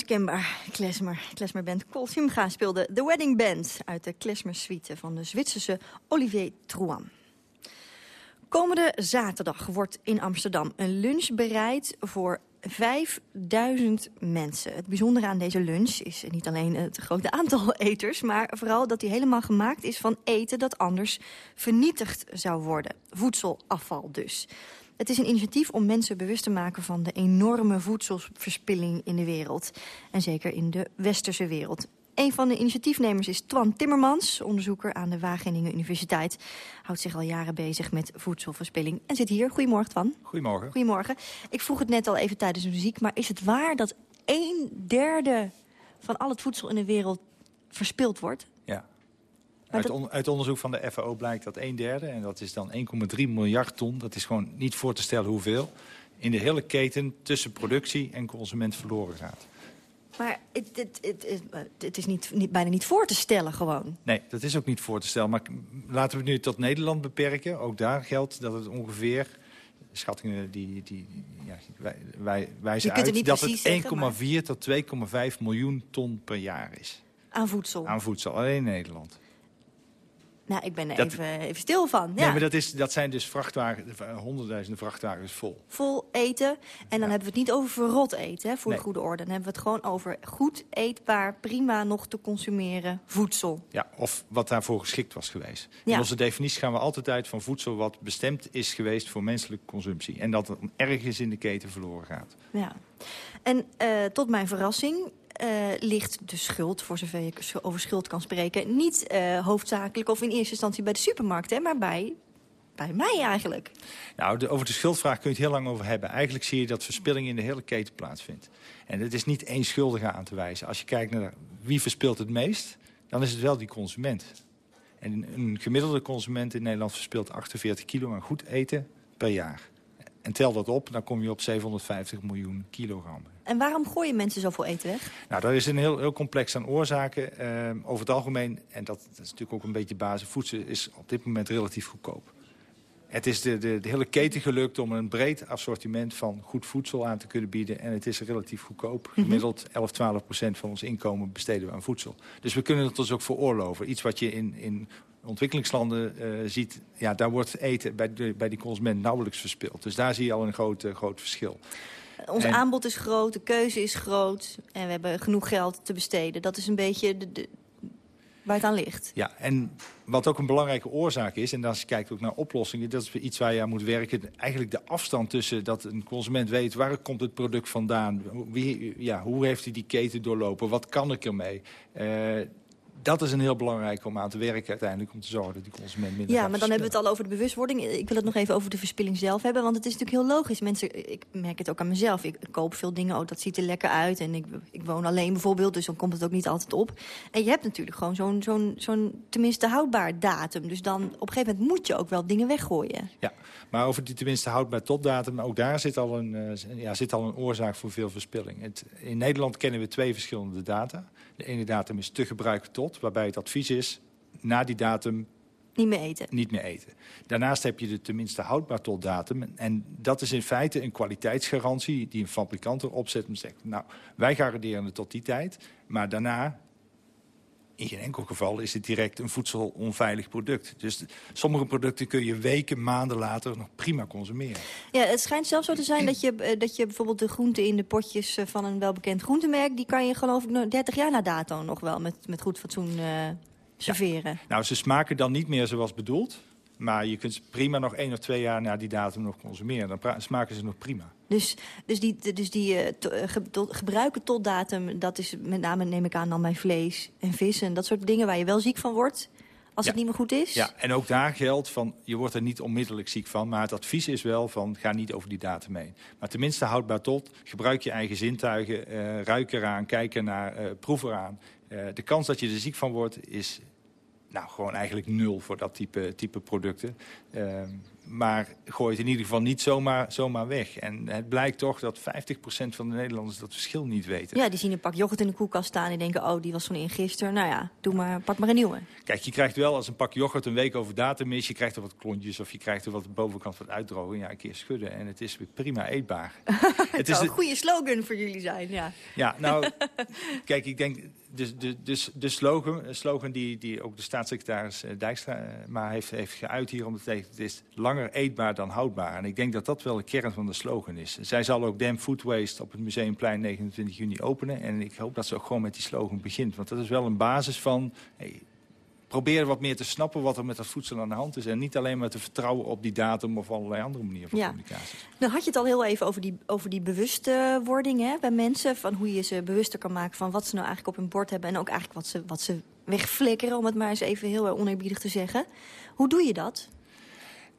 Onmiskenbaar klezmer, klezmerband Colsimga speelde The Wedding Band... uit de klezmersuite van de Zwitserse Olivier Trouan. Komende zaterdag wordt in Amsterdam een lunch bereid voor 5000 mensen. Het bijzondere aan deze lunch is niet alleen het grote aantal eters... maar vooral dat die helemaal gemaakt is van eten dat anders vernietigd zou worden. Voedselafval dus. Het is een initiatief om mensen bewust te maken van de enorme voedselverspilling in de wereld. En zeker in de westerse wereld. Een van de initiatiefnemers is Twan Timmermans, onderzoeker aan de Wageningen Universiteit. Houdt zich al jaren bezig met voedselverspilling en zit hier. Goedemorgen, Twan. Goedemorgen. Goedemorgen. Ik vroeg het net al even tijdens de muziek, maar is het waar dat een derde van al het voedsel in de wereld verspild wordt? Uit, uit, onderzoek van de FAO blijkt dat een derde, en dat is dan 1,3 miljard ton... dat is gewoon niet voor te stellen hoeveel... in de hele keten tussen productie en consument verloren gaat. Maar het, het, het, het is niet, niet, bijna niet voor te stellen gewoon. Nee, dat is ook niet voor te stellen. Maar laten we het nu tot Nederland beperken. Ook daar geldt dat het ongeveer... Schattingen die, die ja, wij, wij wijzen uit dat het 1,4 tot 2,5 miljoen ton per jaar is. Aan voedsel? Aan voedsel, alleen in Nederland. Nou, ik ben er even, even stil van. Ja. Nee, maar dat, is, dat zijn dus vrachtwagens, honderdduizenden vrachtwagens vol. Vol eten. En dan hebben we het niet over verrot eten, hè, voor de goede orde. Dan hebben we het gewoon over goed eetbaar, prima nog te consumeren voedsel. Ja, of wat daarvoor geschikt was geweest. In onze definitie gaan we altijd uit van voedsel wat bestemd is geweest voor menselijke consumptie. En dat het ergens in de keten verloren gaat. Ja. En uh, tot mijn verrassing ligt de schuld, voor zover je over schuld kan spreken... niet uh, hoofdzakelijk of in eerste instantie bij de supermarkt, hè, maar bij, bij mij eigenlijk. Nou, over de schuldvraag kun je het heel lang over hebben. Eigenlijk zie je dat verspilling in de hele keten plaatsvindt. En het is niet één schuldige aan te wijzen. Als je kijkt naar wie verspilt het meest, dan is het wel die consument. En een gemiddelde consument in Nederland verspilt 48 kilo aan goed eten per jaar. En tel dat op, dan kom je op 750 miljoen kilogram. En waarom gooien mensen zoveel eten weg? Nou, dat is een heel, heel complex aan oorzaken. Uh, over het algemeen, en dat, dat, is natuurlijk ook een beetje basis... voedsel is op dit moment relatief goedkoop. Het is de, de, de, hele keten gelukt om een breed assortiment van goed voedsel aan te kunnen bieden. En het is relatief goedkoop. Mhm. Gemiddeld 11, 12 procent van ons inkomen besteden we aan voedsel. Dus we kunnen het ons ook veroorloven. Iets wat je in, in ontwikkelingslanden uh, ziet, ja, daar wordt eten bij, de, bij die consument nauwelijks verspild. Dus daar zie je al een groot, uh, groot verschil. Ons aanbod is groot, de keuze is groot en we hebben genoeg geld te besteden. Dat is een beetje de, de, waar het aan ligt. Ja, en wat ook een belangrijke oorzaak is, en als je kijkt ook naar oplossingen... dat is iets waar je aan moet werken. Eigenlijk de afstand tussen dat een consument weet... waar komt het product vandaan? Wie, ja, hoe heeft hij die keten doorlopen? Wat kan ik ermee? Uh, dat is een heel belangrijk om aan te werken uiteindelijk... om te zorgen dat die consument minder Ja, maar dan hebben we het al over de bewustwording. Ik wil het nog even over de verspilling zelf hebben. Want het is natuurlijk heel logisch. Mensen, ik merk het ook aan mezelf. Ik koop veel dingen, oh, dat ziet er lekker uit. En ik, ik woon alleen bijvoorbeeld, dus dan komt het ook niet altijd op. En je hebt natuurlijk gewoon zo'n zo'n zo'n tenminste houdbaar datum. Dus dan op een gegeven moment moet je ook wel dingen weggooien. Ja, maar over die tenminste houdbaar totdatum... ook daar zit al een, uh, ja, zit al een oorzaak voor veel verspilling. Het, in Nederland kennen we twee verschillende data... De ene datum is te gebruiken tot, waarbij het advies is... na die datum niet meer eten. Niet meer eten. Daarnaast heb je de tenminste houdbaar tot datum. En dat is in feite een kwaliteitsgarantie die een fabrikant erop zet. En zegt, nou, wij garanderen het tot die tijd. Maar daarna in geen enkel geval is het direct een voedselonveilig product. Dus sommige producten kun je weken, maanden later nog prima consumeren. Ja, het schijnt zelfs zo te zijn dat je, eh, dat je bijvoorbeeld de groenten in de potjes eh, van een welbekend groentemerk... die kan je geloof ik 30 jaar na dato nog wel met, met goed fatsoen uh, serveren. Nou, ze smaken dan niet meer zoals bedoeld. Maar je kunt ze prima nog één of twee jaar na die datum nog consumeren. Dan smaken ze nog prima. Dus, dus die, dus die uh, ge, tot, gebruiken tot datum, dat is met name neem ik aan dan bij vlees en vis en dat soort dingen waar je wel ziek van wordt. Als het niet meer goed is? Ja, en ook daar geldt van, je wordt er niet onmiddellijk ziek van. Maar het advies is wel van, ga niet over die datum heen. Maar tenminste houdbaar tot, gebruik je eigen zintuigen. Uh, ruik eraan, kijk ernaar, uh, proef eraan. Uh, de kans dat je er ziek van wordt is nou, gewoon eigenlijk nul voor dat type, type producten. Uh, maar gooi het in ieder geval niet zomaar, zomaar weg. En het blijkt toch dat 50% van de Nederlanders dat verschil niet weten. Ja, die zien een pak yoghurt in de koelkast staan en denken... oh, die was van eergisteren. Nou ja, doe maar, pak maar een nieuwe. Kijk, je krijgt wel als een pak yoghurt een week over datum is... je krijgt er wat klontjes of je krijgt er wat bovenkant wat uitdrogen. Ja, een keer schudden en het is weer prima eetbaar. het, zou een goede slogan voor jullie zijn, ja. Ja, nou, kijk, ik denk... De, de, de, slogan, slogan die, die ook de staatssecretaris Dijkstra maar heeft, heeft geuit hier om te tegen... het is langer eetbaar dan houdbaar. En ik denk dat dat wel de kern van de slogan is. Zij zal ook Dam Food Waste op het Museumplein 29 juni openen. En ik hoop dat ze ook gewoon met die slogan begint. Want dat is wel een basis van... probeer wat meer te snappen wat er met dat voedsel aan de hand is. En niet alleen maar te vertrouwen op die datum of allerlei andere manieren van ja. communicatie. Nou had je het al heel even over die, over die bewustwording hè, bij mensen. Van hoe je ze bewuster kan maken van wat ze nou eigenlijk op hun bord hebben. En ook eigenlijk wat ze, wat ze wegflikkeren, om het maar eens even heel oneerbiedig te zeggen. Hoe doe je dat?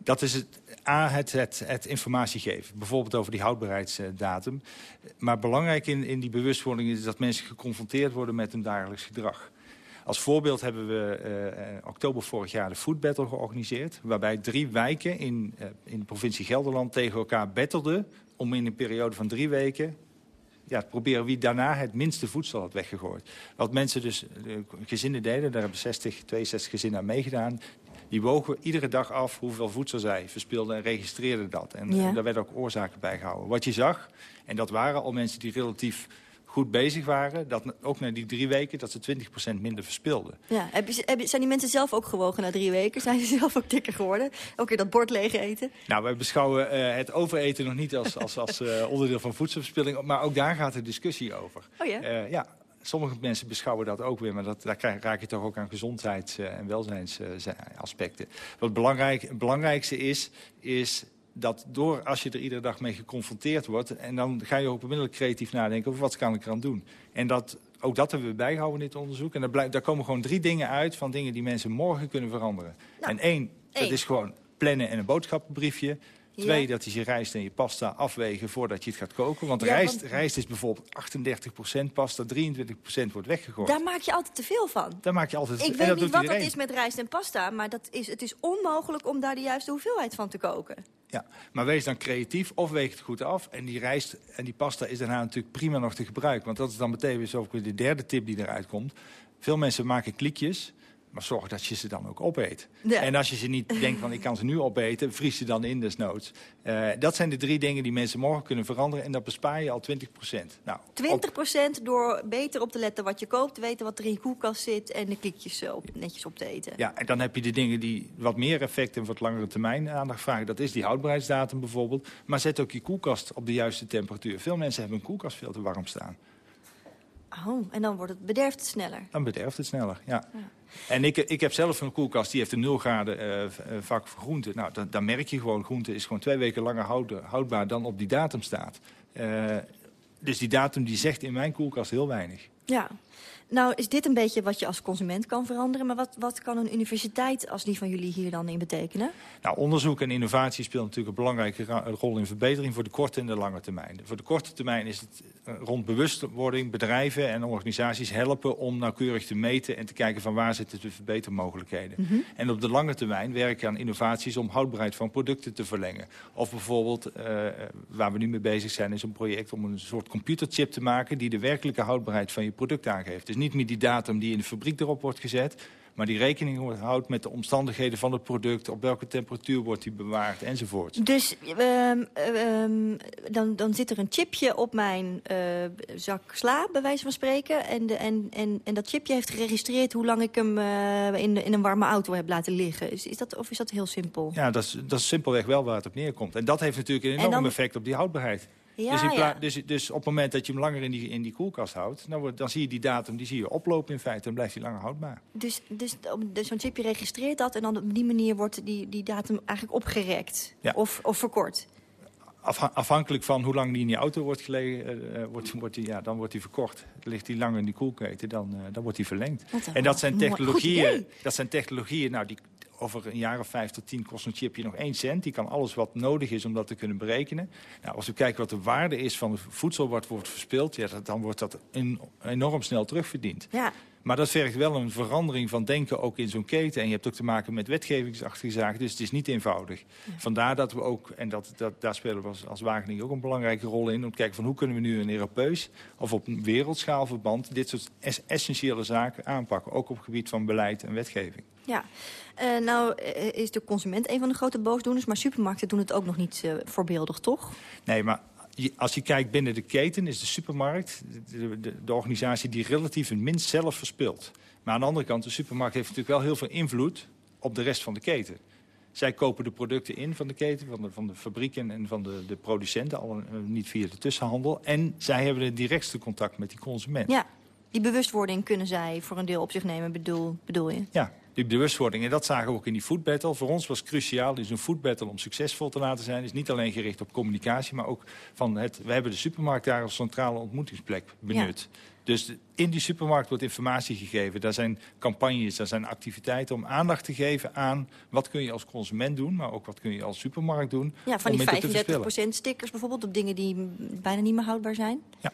dat is het, A, het, het, het, informatie geven. Bijvoorbeeld over die houdbaarheidsdatum. Maar belangrijk in, in die bewustwording is dat mensen geconfronteerd worden met hun dagelijks gedrag. Als voorbeeld hebben we uh, oktober vorig jaar de Food Battle georganiseerd. Waarbij drie wijken in, uh, in de provincie Gelderland tegen elkaar battelden... om in een periode van drie weken ja, te proberen wie daarna het minste voedsel had weggegooid. Wat mensen dus, gezinnen deden, daar hebben 60, 62 gezinnen aan meegedaan... Die wogen iedere dag af hoeveel voedsel zij verspilden en registreerden dat. En, ja. en daar werden ook oorzaken bij gehouden. Wat je zag, en dat waren al mensen die relatief goed bezig waren... dat ook na die drie weken dat ze 20% minder verspilden. Ja, heb je, heb je, zijn die mensen zelf ook gewogen na drie weken? Zijn ze zelf ook dikker geworden? Ook weer dat bord leeg eten? Nou, wij beschouwen uh, het overeten nog niet als, als, als uh, onderdeel van voedselverspilling... maar ook daar gaat de discussie over. Oh ja? Uh, ja, sommige mensen beschouwen dat ook weer, maar dat, daar raak je toch ook aan gezondheids- en welzijnsaspecten. Wat belangrijk, het belangrijkste is, is dat door als je er iedere dag mee geconfronteerd wordt... en dan ga je ook onmiddellijk creatief nadenken over wat kan ik eraan doen. En dat, ook dat hebben we bijgehouden in dit onderzoek. En daar, daar komen gewoon drie dingen uit van dingen die mensen morgen kunnen veranderen. Nou, en één, dat is gewoon plannen en een boodschappenbriefje. Twee, ja. dat is je rijst en je pasta afwegen voordat je het gaat koken. Want, ja, rijst, want... rijst is bijvoorbeeld 38% pasta, 23% wordt weggegooid. Daar maak je altijd te veel van. Daar maak je altijd Ik weet niet wat dat is met rijst en pasta, maar dat is, het is onmogelijk om daar de juiste hoeveelheid van te koken. Ja, maar wees dan creatief of weeg het goed af. En die rijst en die pasta is daarna natuurlijk prima nog te gebruiken. Want dat is dan meteen weer zo de derde tip die eruit komt. Veel mensen maken klikjes. Maar zorg dat je ze dan ook opeet. Ja. En als je ze niet denkt van ik kan ze nu opeten, vries ze dan in desnoods. Uh, dat zijn de drie dingen die mensen morgen kunnen veranderen. En dat bespaar je al 20% Nou, 20% door beter op te letten wat je koopt, weten wat er in je koelkast zit en de klikjes op, netjes op te eten. Ja, en dan heb je de dingen die wat meer effect en wat langere termijn aandacht vragen. Dat is die houdbaarheidsdatum bijvoorbeeld. Maar zet ook je koelkast op de juiste temperatuur. Veel mensen hebben een koelkast veel te warm staan. Oh, en dan wordt het bederft het sneller? Dan bederft het sneller, ja. ja. En ik, ik heb zelf een koelkast, die heeft een 0 graden uh, vak voor groente. Nou, dan, dan, merk je gewoon, groente is gewoon twee weken langer houd, houdbaar dan op die datum staat. Uh, dus die datum die zegt in mijn koelkast heel weinig. Ja, nou is dit een beetje wat je als consument kan veranderen. Maar wat, wat kan een universiteit als die van jullie hier dan in betekenen? Nou, onderzoek en innovatie speelt natuurlijk een belangrijke rol in verbetering voor de korte en de lange termijn. Voor de korte termijn is het rond bewustwording bedrijven en organisaties helpen om nauwkeurig te meten en te kijken van waar zitten de verbetermogelijkheden. Mm -hmm. En op de lange termijn werken aan innovaties om houdbaarheid van producten te verlengen. Of bijvoorbeeld, uh, waar we nu mee bezig zijn, is een project om een soort computerchip te maken die de werkelijke houdbaarheid van je product aangeeft. Dus niet meer die datum die in de fabriek erop wordt gezet... maar die rekening houdt met de omstandigheden van het product... op welke temperatuur wordt die bewaard enzovoort. Dus um, um, dan, dan zit er een chipje op mijn uh, zak sla, bij wijze van spreken... En, de, en, en, en dat chipje heeft geregistreerd hoe lang ik hem uh, in, in een warme auto heb laten liggen. Is, is dat, of is dat heel simpel? Ja, dat is, dat is simpelweg wel waar het op neerkomt. En dat heeft natuurlijk een enorm dan... effect op die houdbaarheid. Ja, dus, ja. dus, dus, op het moment dat je hem langer in die, in die koelkast houdt... Dan, wordt, dan zie je die datum die zie je oplopen in feite. Dan blijft hij langer houdbaar. Dus, dus, dus zo'n chipje registreert dat... en dan op die manier wordt die, die datum eigenlijk opgerekt? Ja. Of, of verkort? afhankelijk van hoe lang die in die auto wordt gelegen, wordt, wordt die, ja, dan wordt die verkocht. Ligt die langer in die koelketen, dan, dan wordt die verlengd. En dat zijn technologieën, dat zijn technologieën nou, die, over een jaar of vijf tot tien kost een chipje nog één cent. Die kan alles wat nodig is om dat te kunnen berekenen. Nou, als we kijken wat de waarde is van het voedsel wat wordt verspild... Ja, dan wordt dat enorm snel terugverdiend. Ja. Maar dat vergt wel een verandering van denken ook in zo'n keten. En je hebt ook te maken met wetgevingsachtige zaken. Dus het is niet eenvoudig. Vandaar dat we ook, en dat, dat, daar spelen we als, als Wageningen ook een belangrijke rol in... om te kijken van hoe kunnen we nu een Europees of op een wereldschaalverband... dit soort essentiële zaken aanpakken. Ook op het gebied van beleid en wetgeving. Ja, uh, nou eh, is de consument een van de grote boosdoeners... maar supermarkten doen het ook nog niet uh, voorbeeldig, toch? Nee, maar als je kijkt binnen de keten is de supermarkt de, de, de, organisatie die relatief het minst zelf verspilt. Maar aan de andere kant, de supermarkt heeft natuurlijk wel heel veel invloed op de rest van de keten. Zij kopen de producten in van de keten, van de, van de fabrieken en van de, de producenten, al, niet via de tussenhandel. En zij hebben het directste contact met die consument. Ja, die bewustwording kunnen zij voor een deel op zich nemen, bedoel, bedoel je? Ja, die bewustwording. En dat zagen we ook in die food battle. Voor ons was cruciaal, dus een food battle om succesvol te laten zijn... is niet alleen gericht op communicatie, maar ook van het... we hebben de supermarkt daar als centrale ontmoetingsplek benut. Dus in die supermarkt wordt informatie gegeven. Daar zijn campagnes, daar zijn activiteiten om aandacht te geven aan... wat kun je als consument doen, maar ook wat kun je als supermarkt doen. Ja, van die 35% stickers bijvoorbeeld op dingen die bijna niet meer houdbaar zijn. Ja.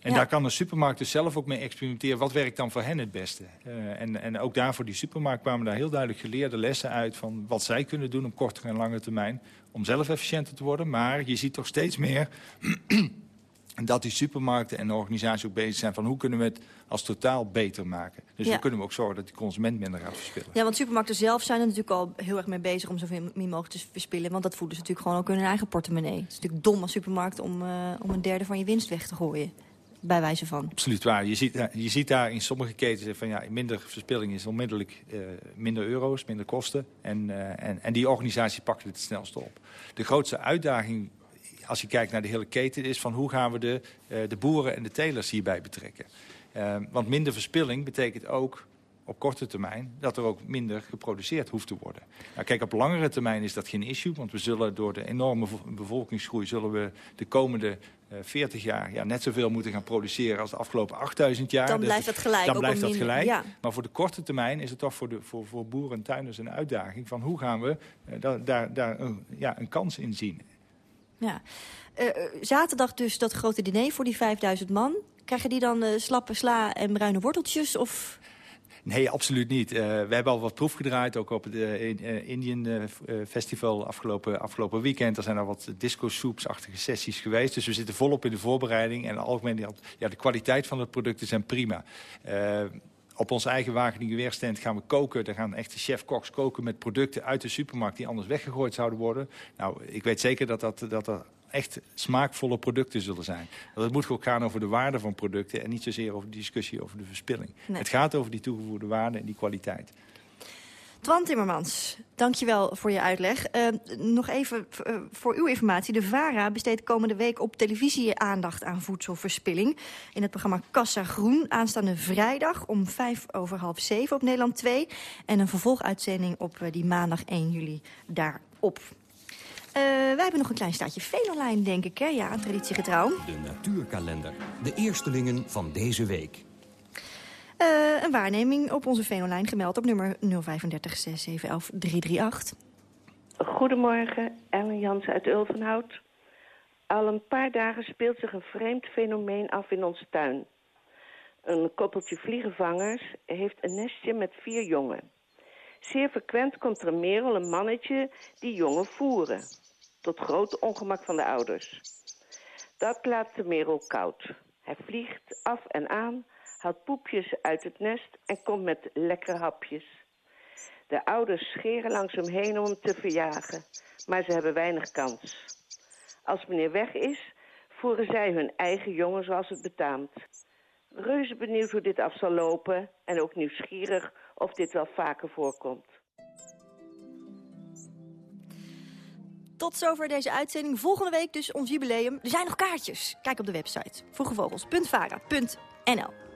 En daar kan de supermarkt dus zelf ook mee experimenteren. Wat werkt dan voor hen het beste? Uh, en, en ook daar voor die supermarkt kwamen daar heel duidelijk geleerde lessen uit... van wat zij kunnen doen op kortere en lange termijn... om zelf efficiënter te worden. Maar je ziet toch steeds meer dat die supermarkten en de organisaties ook bezig zijn... van hoe kunnen we het als totaal beter maken. Dus hoe kunnen we ook zorgen dat die consument minder gaat verspillen. Ja, want supermarkten zelf zijn er natuurlijk al heel erg mee bezig... om zoveel mogelijk te verspillen. Want dat voeden ze natuurlijk gewoon ook in hun eigen portemonnee. Het is natuurlijk dom als supermarkt om, uh, om een derde van je winst weg te gooien bij wijze van. Absoluut waar. Je ziet, je ziet daar in sommige ketens van ja, minder verspilling is onmiddellijk uh, minder euro's, minder kosten. En, uh, en, en die organisatie pakt het het snelste op. De grootste uitdaging als je kijkt naar de hele keten is van hoe gaan we de, de boeren en de telers hierbij betrekken. want minder verspilling betekent ook op korte termijn dat er ook minder geproduceerd hoeft te worden. Nou, kijk, op langere termijn is dat geen issue, want we zullen door de enorme bevolkingsgroei zullen we de komende 40 jaar ja, net zoveel moeten gaan produceren als de afgelopen 8000 jaar. Dan dus blijft dat gelijk. Dan blijft dat gelijk. Maar voor de korte termijn is het toch voor, de, voor, voor boeren en tuinders een uitdaging van hoe gaan we uh, daar, daar een, ja, een kans in zien. Ja. Uh, zaterdag dus dat grote diner voor die 5000 man. Krijgen die dan uh, slappe sla en bruine worteltjes? Of... Nee, absoluut niet. Uh, we hebben al wat proef gedraaid, ook op het uh, Indian Festival afgelopen, afgelopen weekend. Er zijn al wat disco-soeps-achtige sessies geweest. Dus we zitten volop in de voorbereiding. En algemeen, ja, de kwaliteit van de producten zijn prima. op onze eigen Wageningen Weerstand gaan we koken. Er gaan echte chef-koks koken met producten uit de supermarkt... die anders weggegooid zouden worden. Nou, ik weet zeker dat dat, dat er echt smaakvolle producten zullen zijn. Dat het moet ook gaan over de waarde van producten... en niet zozeer over de discussie over de verspilling. Het gaat over die toegevoegde waarde en die kwaliteit. Twan Timmermans, dankjewel voor je uitleg. Uh, nog even uh, voor uw informatie. De VARA besteedt komende week op televisie aandacht aan voedselverspilling. In het programma Kassa Groen aanstaande vrijdag om vijf over half zeven op Nederland 2. En een vervolguitzending op uh, die maandag 1 juli daarop. Uh, wij hebben nog een klein staatje Velolijn, denk ik, hè? Ja, traditiegetrouw. De natuurkalender. De eerstelingen van deze week. Uh, een waarneming op onze Venolijn gemeld op nummer 035 6711 338. Goedemorgen, Ellen Jansen uit Ulvenhout. Al een paar dagen speelt zich een vreemd fenomeen af in onze tuin. Een koppeltje vliegenvangers heeft een nestje met vier jongen. Zeer frequent komt er een merel, een mannetje, die jongen voeren. Tot grote ongemak van de ouders. Dat laat de merel koud. Hij vliegt af en aan, haalt poepjes uit het nest en komt met lekkere hapjes. De ouders scheren langs hem heen om hem te verjagen, maar ze hebben weinig kans. Als meneer weg is, voeren zij hun eigen jongen zoals het betaamt. Reuze benieuwd hoe dit af zal lopen en ook nieuwsgierig of dit wel vaker voorkomt. Tot zover deze uitzending. Volgende week dus ons jubileum. Er zijn nog kaartjes. Kijk op de website vroegevogels.vara.nl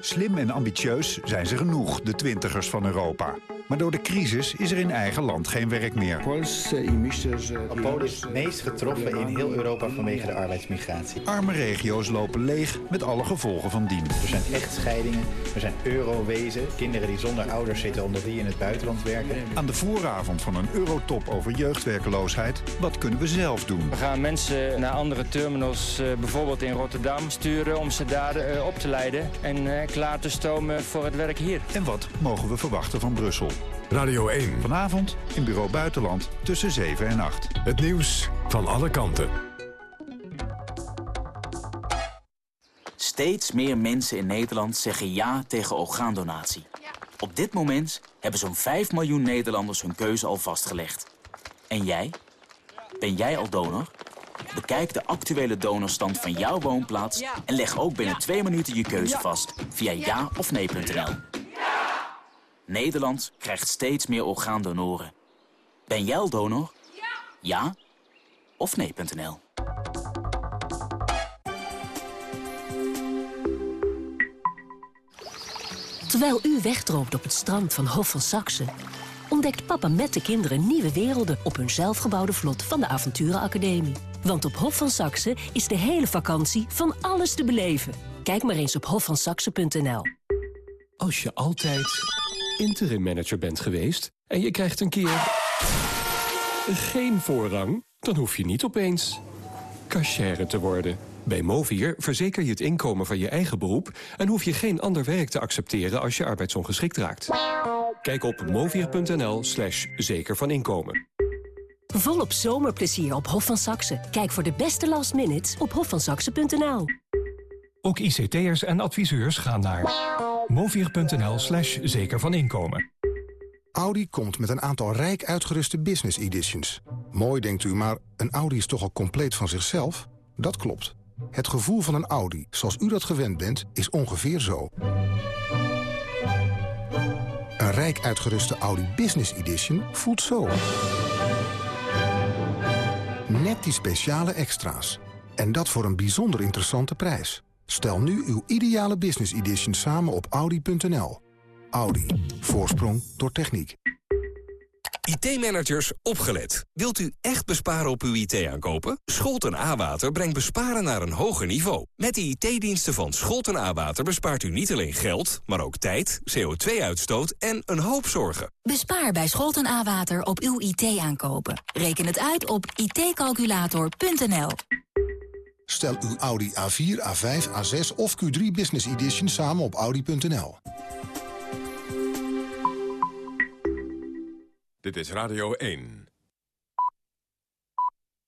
Slim en ambitieus zijn ze genoeg, de twintigers van Europa. Maar door de crisis is er in eigen land geen werk meer. Polen is het meest getroffen in heel Europa vanwege de arbeidsmigratie. Arme regio's lopen leeg met alle gevolgen van dien. Er zijn echtscheidingen, er zijn eurowezen, kinderen die zonder ouders zitten omdat die in het buitenland werken. Aan de vooravond van een eurotop over jeugdwerkeloosheid, wat kunnen we zelf doen? We gaan mensen naar andere terminals, eh, bijvoorbeeld in Rotterdam, sturen om ze daar eh, op te leiden en eh, klaar te stomen voor het werk hier. En wat mogen we verwachten van Brussel? Radio 1. Vanavond in Bureau Buitenland tussen 7 en 8. Het nieuws van alle kanten. Steeds meer mensen in Nederland zeggen ja tegen orgaandonatie. Op dit moment hebben zo'n 5 miljoen Nederlanders hun keuze al vastgelegd. En jij? Ben jij al donor? Bekijk de actuele donorstand van jouw woonplaats... en leg ook binnen twee minuten je keuze vast via ja of nee.nl. Nederland krijgt steeds meer orgaandonoren. Ben jij al donor? Ja of nee.nl. Terwijl u wegdroomt op het strand van Hof van Saxe... ontdekt papa met de kinderen nieuwe werelden... op hun zelfgebouwde vlot van de Avonturenacademie. Want op Hof van Saxe is de hele vakantie van alles te beleven. Kijk maar eens op hofvansaxe.nl. Als je altijd interim manager bent geweest... en je krijgt een keer geen voorrang... dan hoef je niet opeens cashier te worden... Bij Movier verzeker je het inkomen van je eigen beroep... en hoef je geen ander werk te accepteren als je arbeidsongeschikt raakt. Kijk op movier.nl slash zeker van inkomen. Volop zomerplezier op Hof van Saxe. Kijk voor de beste last minutes op hofvansaxe.nl. Ook ICT'ers en adviseurs gaan naar movier.nl slash zeker van inkomen. Audi komt met een aantal rijk uitgeruste business editions. Mooi denkt u, maar een Audi is toch al compleet van zichzelf? Dat klopt. Het gevoel van een Audi, zoals u dat gewend bent, is ongeveer zo. Een rijk uitgeruste Audi Business Edition voelt zo. Net die speciale extra's. En dat voor een bijzonder interessante prijs. Stel nu uw ideale Business Edition samen op Audi.nl. Audi. Voorsprong door techniek. IT-managers, opgelet. Wilt u echt besparen op uw IT-aankopen? Scholten A-Water brengt besparen naar een hoger niveau. Met de IT-diensten van Scholten A-Water bespaart u niet alleen geld... maar ook tijd, CO2-uitstoot en een hoop zorgen. Bespaar bij Scholten A-Water op uw IT-aankopen. Reken het uit op itcalculator.nl. Stel uw Audi A4, A5, A6 of Q3 Business Edition samen op Audi.nl. Dit is Radio 1.